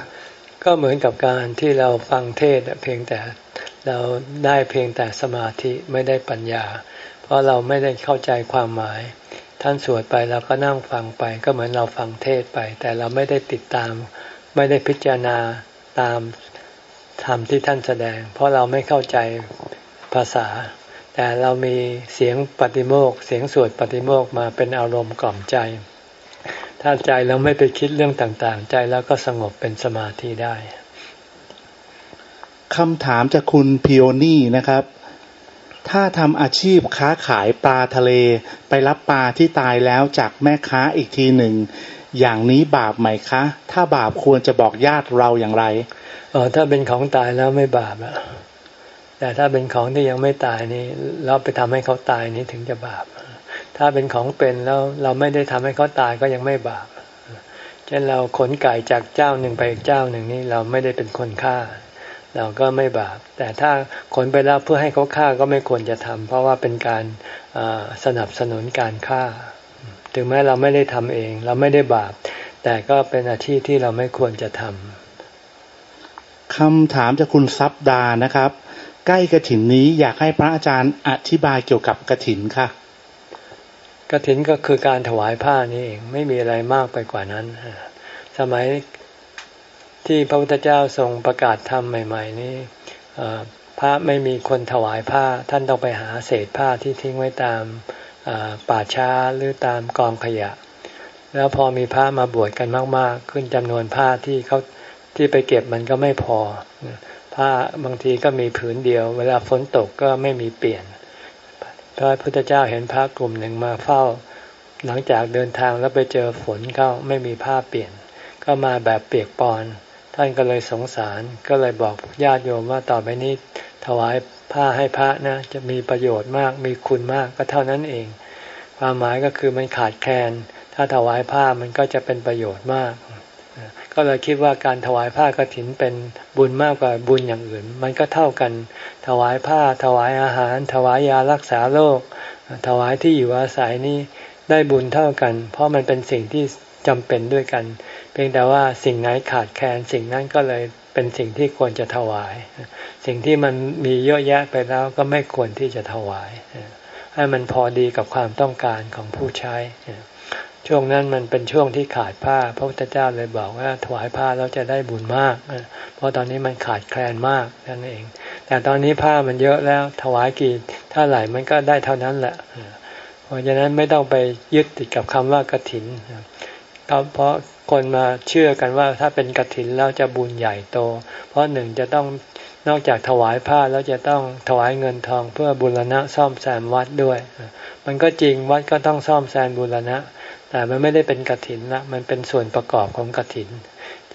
ก็เหมือนกับการที่เราฟังเทศเพียงแต่ เราได้เพียงแต่สมาธิไม่ได้ปัญญา เพราะเราไม่ได้เข้าใจความหมาย ท่านสวดไปเราก็นั่งฟังไป ก็เหมือนเราฟังเทศไป แต่เราไม่ได้ติดตาม ไม่ได้พิจารณาตามธรรมที่ท่านแสดง เพราะเราไม่เข้าใจภาษา แต่เรามีเสียงปฏิโมกเสียงสวดปฏิโมกมาเป็นอารมณ์กล่อมใจ ถ้าใจเราไม่ไปคิดเรื่องต่างๆ ใจแล้วก็สงบเป็นสมาธิได้ คำถามจากคุณพิโอนี่นะครับ ถ้าทำอาชีพค้าขายปลาทะเล ไปรับปลาที่ตายแล้วจากแม่ค้าอีกทีหนึ่ง อย่างนี้บาปไหมคะ ถ้าบาปควรจะบอกญาติเราอย่างไรอ๋อถ้าเป็นของตายแล้วไม่บาปอะแต่ถ้าเป็นของที่ยังไม่ตายนี่เราไปทำให้เขาตายนี่ถึงจะบาป ถ้าเป็นของเป็นแล้วเราไม่ได้ทำให้เขาตายก็ยังไม่บาปเช่นเราขนไก่จากเจ้าหนึ่งไปอีกเจ้าหนึ่งนี่เราไม่ได้เป็นคนฆ่า เราก็ไม่บาป แต่ถ้าขนไปแล้วเพื่อให้เขาฆ่าก็ไม่ควรจะทำเพราะว่าเป็นการสนับสนุนการฆ่า ถึงแม้เราไม่ได้ทำเอง เราไม่ได้บาป แต่ก็เป็นอาชีพที่เราไม่ควรจะทำคำถามจากคุณซับดานะครับ ใกล้กระถินนี้อยากให้พระอาจารย์อธิบายเกี่ยวกับกระถินค่ะกฐินก็คือการถวายผ้านี่เองไม่มีอะไรมากไปกว่านั้นสมัย ที่พระพุทธเจ้าทรงประกาศธรรมใหม่ ๆ นี่พระไม่มีคนถวายผ้าท่านต้องไปหาเศษผ้าที่ทิ้งไว้ตามป่าช้าหรือตามกองขยะ แล้วพอมีผ้ามาบวชกันมาก ๆ ขึ้นจำนวนผ้าที่เขาที่ไปเก็บมันก็ไม่พอ ผ้าบางทีก็มีผืนเดียว เวลาฝนตกก็ไม่มีเปลี่ยน พระพุทธเจ้าเห็นพระกลุ่มหนึ่งมาเฝ้า หลังจากเดินทางแล้วไปเจอฝนเข้าไม่มีผ้าเปลี่ยน ก็มาแบบเปียกปอน ท่านก็เลยสงสารก็เลยบอกญาติโยมว่าต่อไปนี้ถวายผ้าให้พระนะจะมีประโยชน์มากมีคุณมากก็เท่านั้นเอง ความหมายก็คือมันขาดแคลน ถ้าถวายผ้ามันก็จะเป็นประโยชน์มาก ก็เลยคิดว่าการถวายผ้ากรถินเป็นบุญมากกว่าบุญอย่างอื่น มันก็เท่ากัน ถวายผ้า ถวายอาหาร ถวายยารักษาโรคถวายที่อยู่อาศัยนี่ได้บุญเท่ากัน เพราะมันเป็นสิ่งที่จำเป็นด้วยกัน เพียงแต่ว่าสิ่งไหนขาดแคลนสิ่งนั้นก็เลยเป็นสิ่งที่ควรจะถวาย สิ่งที่มันมีเยอะแยะไปแล้วก็ไม่ควรที่จะถวาย ให้มันพอดีกับความต้องการของผู้ใช้ ช่วงนั้นมันเป็นช่วงที่ขาดผ้า พระพุทธเจ้าเลยบอกว่าถวายผ้าแล้วจะได้บุญมาก เพราะตอนนี้มันขาดแคลนมากนั่นเอง แต่ตอนนี้ผ้ามันเยอะแล้วถวายกี่เท่าไหร่มันก็ได้เท่านั้นแหละ เพราะฉะนั้นไม่ต้องไปยึดติดกับคำว่ากระถินเพราะ คนมาเชื่อกันว่าถ้าเป็นกระถินแล้วจะบุญใหญ่โต เพราะหนึ่งจะต้องนอกจากถวายผ้าแล้วจะต้องถวายเงินทองเพื่อบุรณะซ่อมแซมวัดด้วย มันก็จริงวัดก็ต้องซ่อมแซมบุรณะ แต่มันไม่ได้เป็นกระถินละมันเป็นส่วนประกอบของกระถิน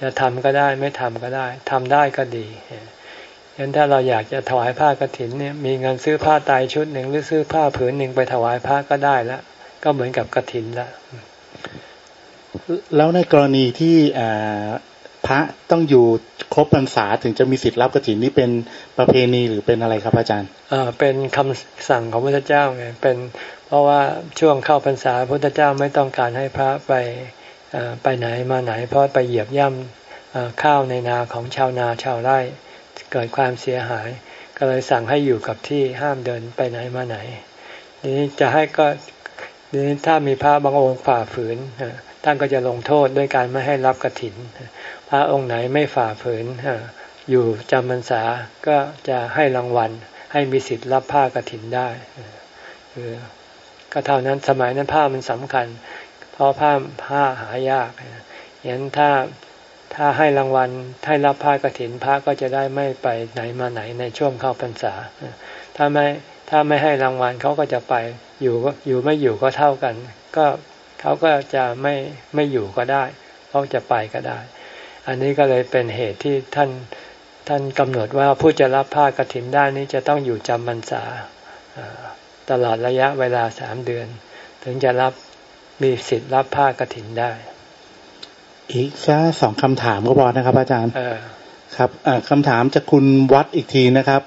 จะทำก็ได้ไม่ทำก็ได้ทำได้ก็ดีฉะนั้นถ้าเราอยากจะถวายผ้ากระถินเนี่ยมีเงินซื้อผ้าตายชุดหนึ่งหรือซื้อผ้าผืนหนึ่งไปถวายพระก็ได้ล้วก็เหมือนกับกระถินละ แล้วในกรณีที่พระต้องอยู่ครบพรรษาถึงจะมีสิทธิ์รับกระถินนี่เป็นประเพณีหรือเป็นอะไรครับอาจารย์เป็นคำสั่งของพระเจ้าไงเป็นเพราะว่าช่วงเข้าพรรษาพระเจ้าไม่ต้องการให้พระไปไปไหนมาไหน เพราะไปเหยียบย่ข้าวในนาของชาวนาชาวไร่ เกิดความเสียหาย ก็เลยสั่งให้อยู่กับที่ห้ามเดินไปไหนมาไหนนี้จะให้ก็นี้ถ้ามีพระบางองค์ฝ่าฝืน ท่านก็จะลงโทษด้วยการไม่ให้รับกระถิน พระองค์ไหนไม่ฝ่าฝืนอยู่จำพรรษาก็จะให้รางวัล ให้มีสิทธิ์รับผ้ากระถินได้คือก็เท่านั้นสมัยนั้นผ้ามันสำคัญ เพราะผ้าผ้าหายากอย่างนั้นถ้าถ้าให้รางวัลให้รับผ้ากระถินพระก็จะได้ไม่ไปไหนมาไหนในช่วงเข้าพรรษา ถ้าไม่ถ้าไม่ให้รางวัลเขาก็จะไปอยู่ก็อยู่ไม่อยู่ก็เท่ากัน ก็ เขาก็จะไม่ไม่อยู่ก็ได้เขาจะไปก็ได้ อันนี้ก็เลยเป็นเหตุที่ท่านท่านกำหนดว่าผู้จะรับผ้ากรถินได้นี้จะต้องอยู่จำพรรษาตลอดระยะเวลาสามเดือน ถึงจะรับมีสิทธิ์รับผ้ากรถินได้ อีกแค่สองคำถามก็พอนะครับ อาจารย์ครับคำถามจากคุณวัดอีกทีนะครับ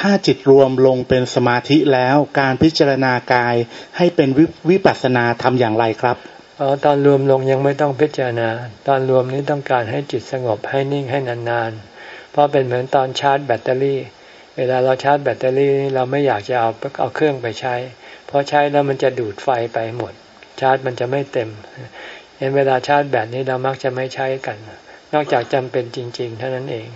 ถ้าจิตรวมลงเป็นสมาธิแล้วการพิจารณากายให้เป็นวิปัสสนาทำอย่างไรครับออตอนรวมลงยังไม่ต้องพิจารณา ตอนรวมนี้ต้องการให้จิตสงบให้นิ่งให้นานๆ เพราะเป็นเหมือนตอนชาร์จแบตเตอรี่ เวลาเราชาร์จแบตเตอรี่เราไม่อยากจะเอาเอาเครื่องไปใช้ เพราะใช้แล้วมันจะดูดไฟไปหมด ชาร์จมันจะไม่เต็มเห็นเวลาชาร์จแบตนี้เรามักจะไม่ใช้กัน นอกจากจำเป็นจริง ๆ เท่านั้นเอง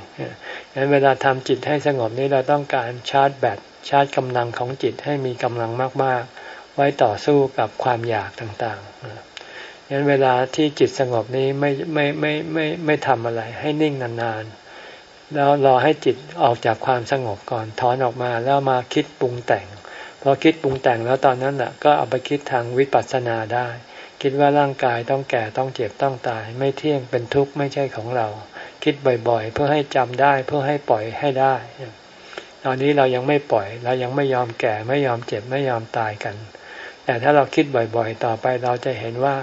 เห็นเวลาทำจิตให้สงบนี้เราต้องการชาร์จแบตชาร์จกำลังของจิตให้มีกำลังมากๆ ไว้ต่อสู้กับความอยากต่างๆดังนั้นเวลาที่จิตสงบนี้ไม่ไม่ไม่ไม่ไม่ทำอะไร ให้นิ่งนานๆ แล้วรอให้จิตออกจากความสงบก่อนถอนออกมาแล้วมาคิดปรุงแต่งพอคิดปรุงแต่งแล้วตอนนั้นแหละก็เอาไปคิดทางวิปัสสนาได้ คิดว่าร่างกายต้องแก่ต้องเจ็บต้องตาย ไม่เที่ยงเป็นทุกข์ไม่ใช่ของเรา คิดบ่อยๆ เพื่อให้จำได้เพื่อให้ปล่อยให้ได้ ตอนนี้เรายังไม่ปล่อย เรายังไม่ยอมแก่ไม่ยอมเจ็บไม่ยอมตายกัน แต่ถ้าเราคิดบ่อยๆ ต่อไปเราจะเห็นว่า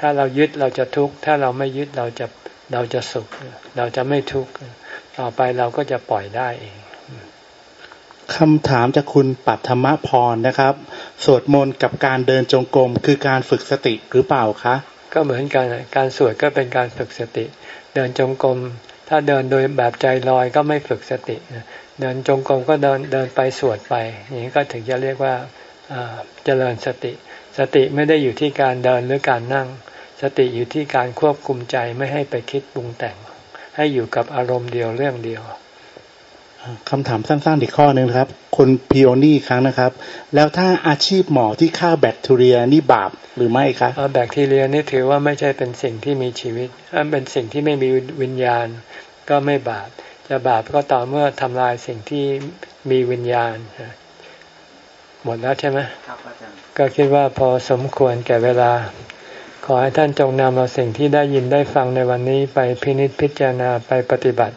ถ้าเรายึดเราจะทุกข์ถ้าเราไม่ยึดเราจะเราจะสุข เราจะไม่ทุกข์ต่อไปเราก็จะปล่อยได้เอง คำถามจากคุณปัทมพรนะครับ สวดมนต์กับการเดินจงกรมคือการฝึกสติหรือเปล่าคะ ก็เหมือนกันการสวดก็เป็นการฝึกสติ เดินจงกรมถ้าเดินโดยแบบใจลอยก็ไม่ฝึกสติ เดินจงกรมก็เดินเดินไปสวดไป อย่างนี้ก็ถึงจะเรียกว่าเจริญสติ สติไม่ได้อยู่ที่การเดินหรือการนั่ง สติอยู่ที่การควบคุมใจไม่ให้ไปคิดปรุงแต่ง ให้อยู่กับอารมณ์เดียวเรื่องเดียว คำถามสั้นๆอีกข้อหนึ่งครับ คุณพิโอนี่ครั้งนะครับ แล้วถ้าอาชีพหมอที่ฆ่าแบคทีเรียนี่บาปหรือไม่ครับแบคทีเรียนี่ถือว่าไม่ใช่เป็นสิ่งที่มีชีวิตถ้าเป็นสิ่งที่ไม่มีวิญญาณ ก็ไม่บาปจะบาปก็ต่อเมื่อทำลายสิ่งที่มีวิญญาณ หมดแล้วใช่ไหมครับอาจารย์ก็คิดว่าพอสมควรแก่เวลา ขอให้ท่านจงนำเอาสิ่งที่ได้ยินได้ฟังในวันนี้ไปพินิจพิจารณาไปปฏิบัติ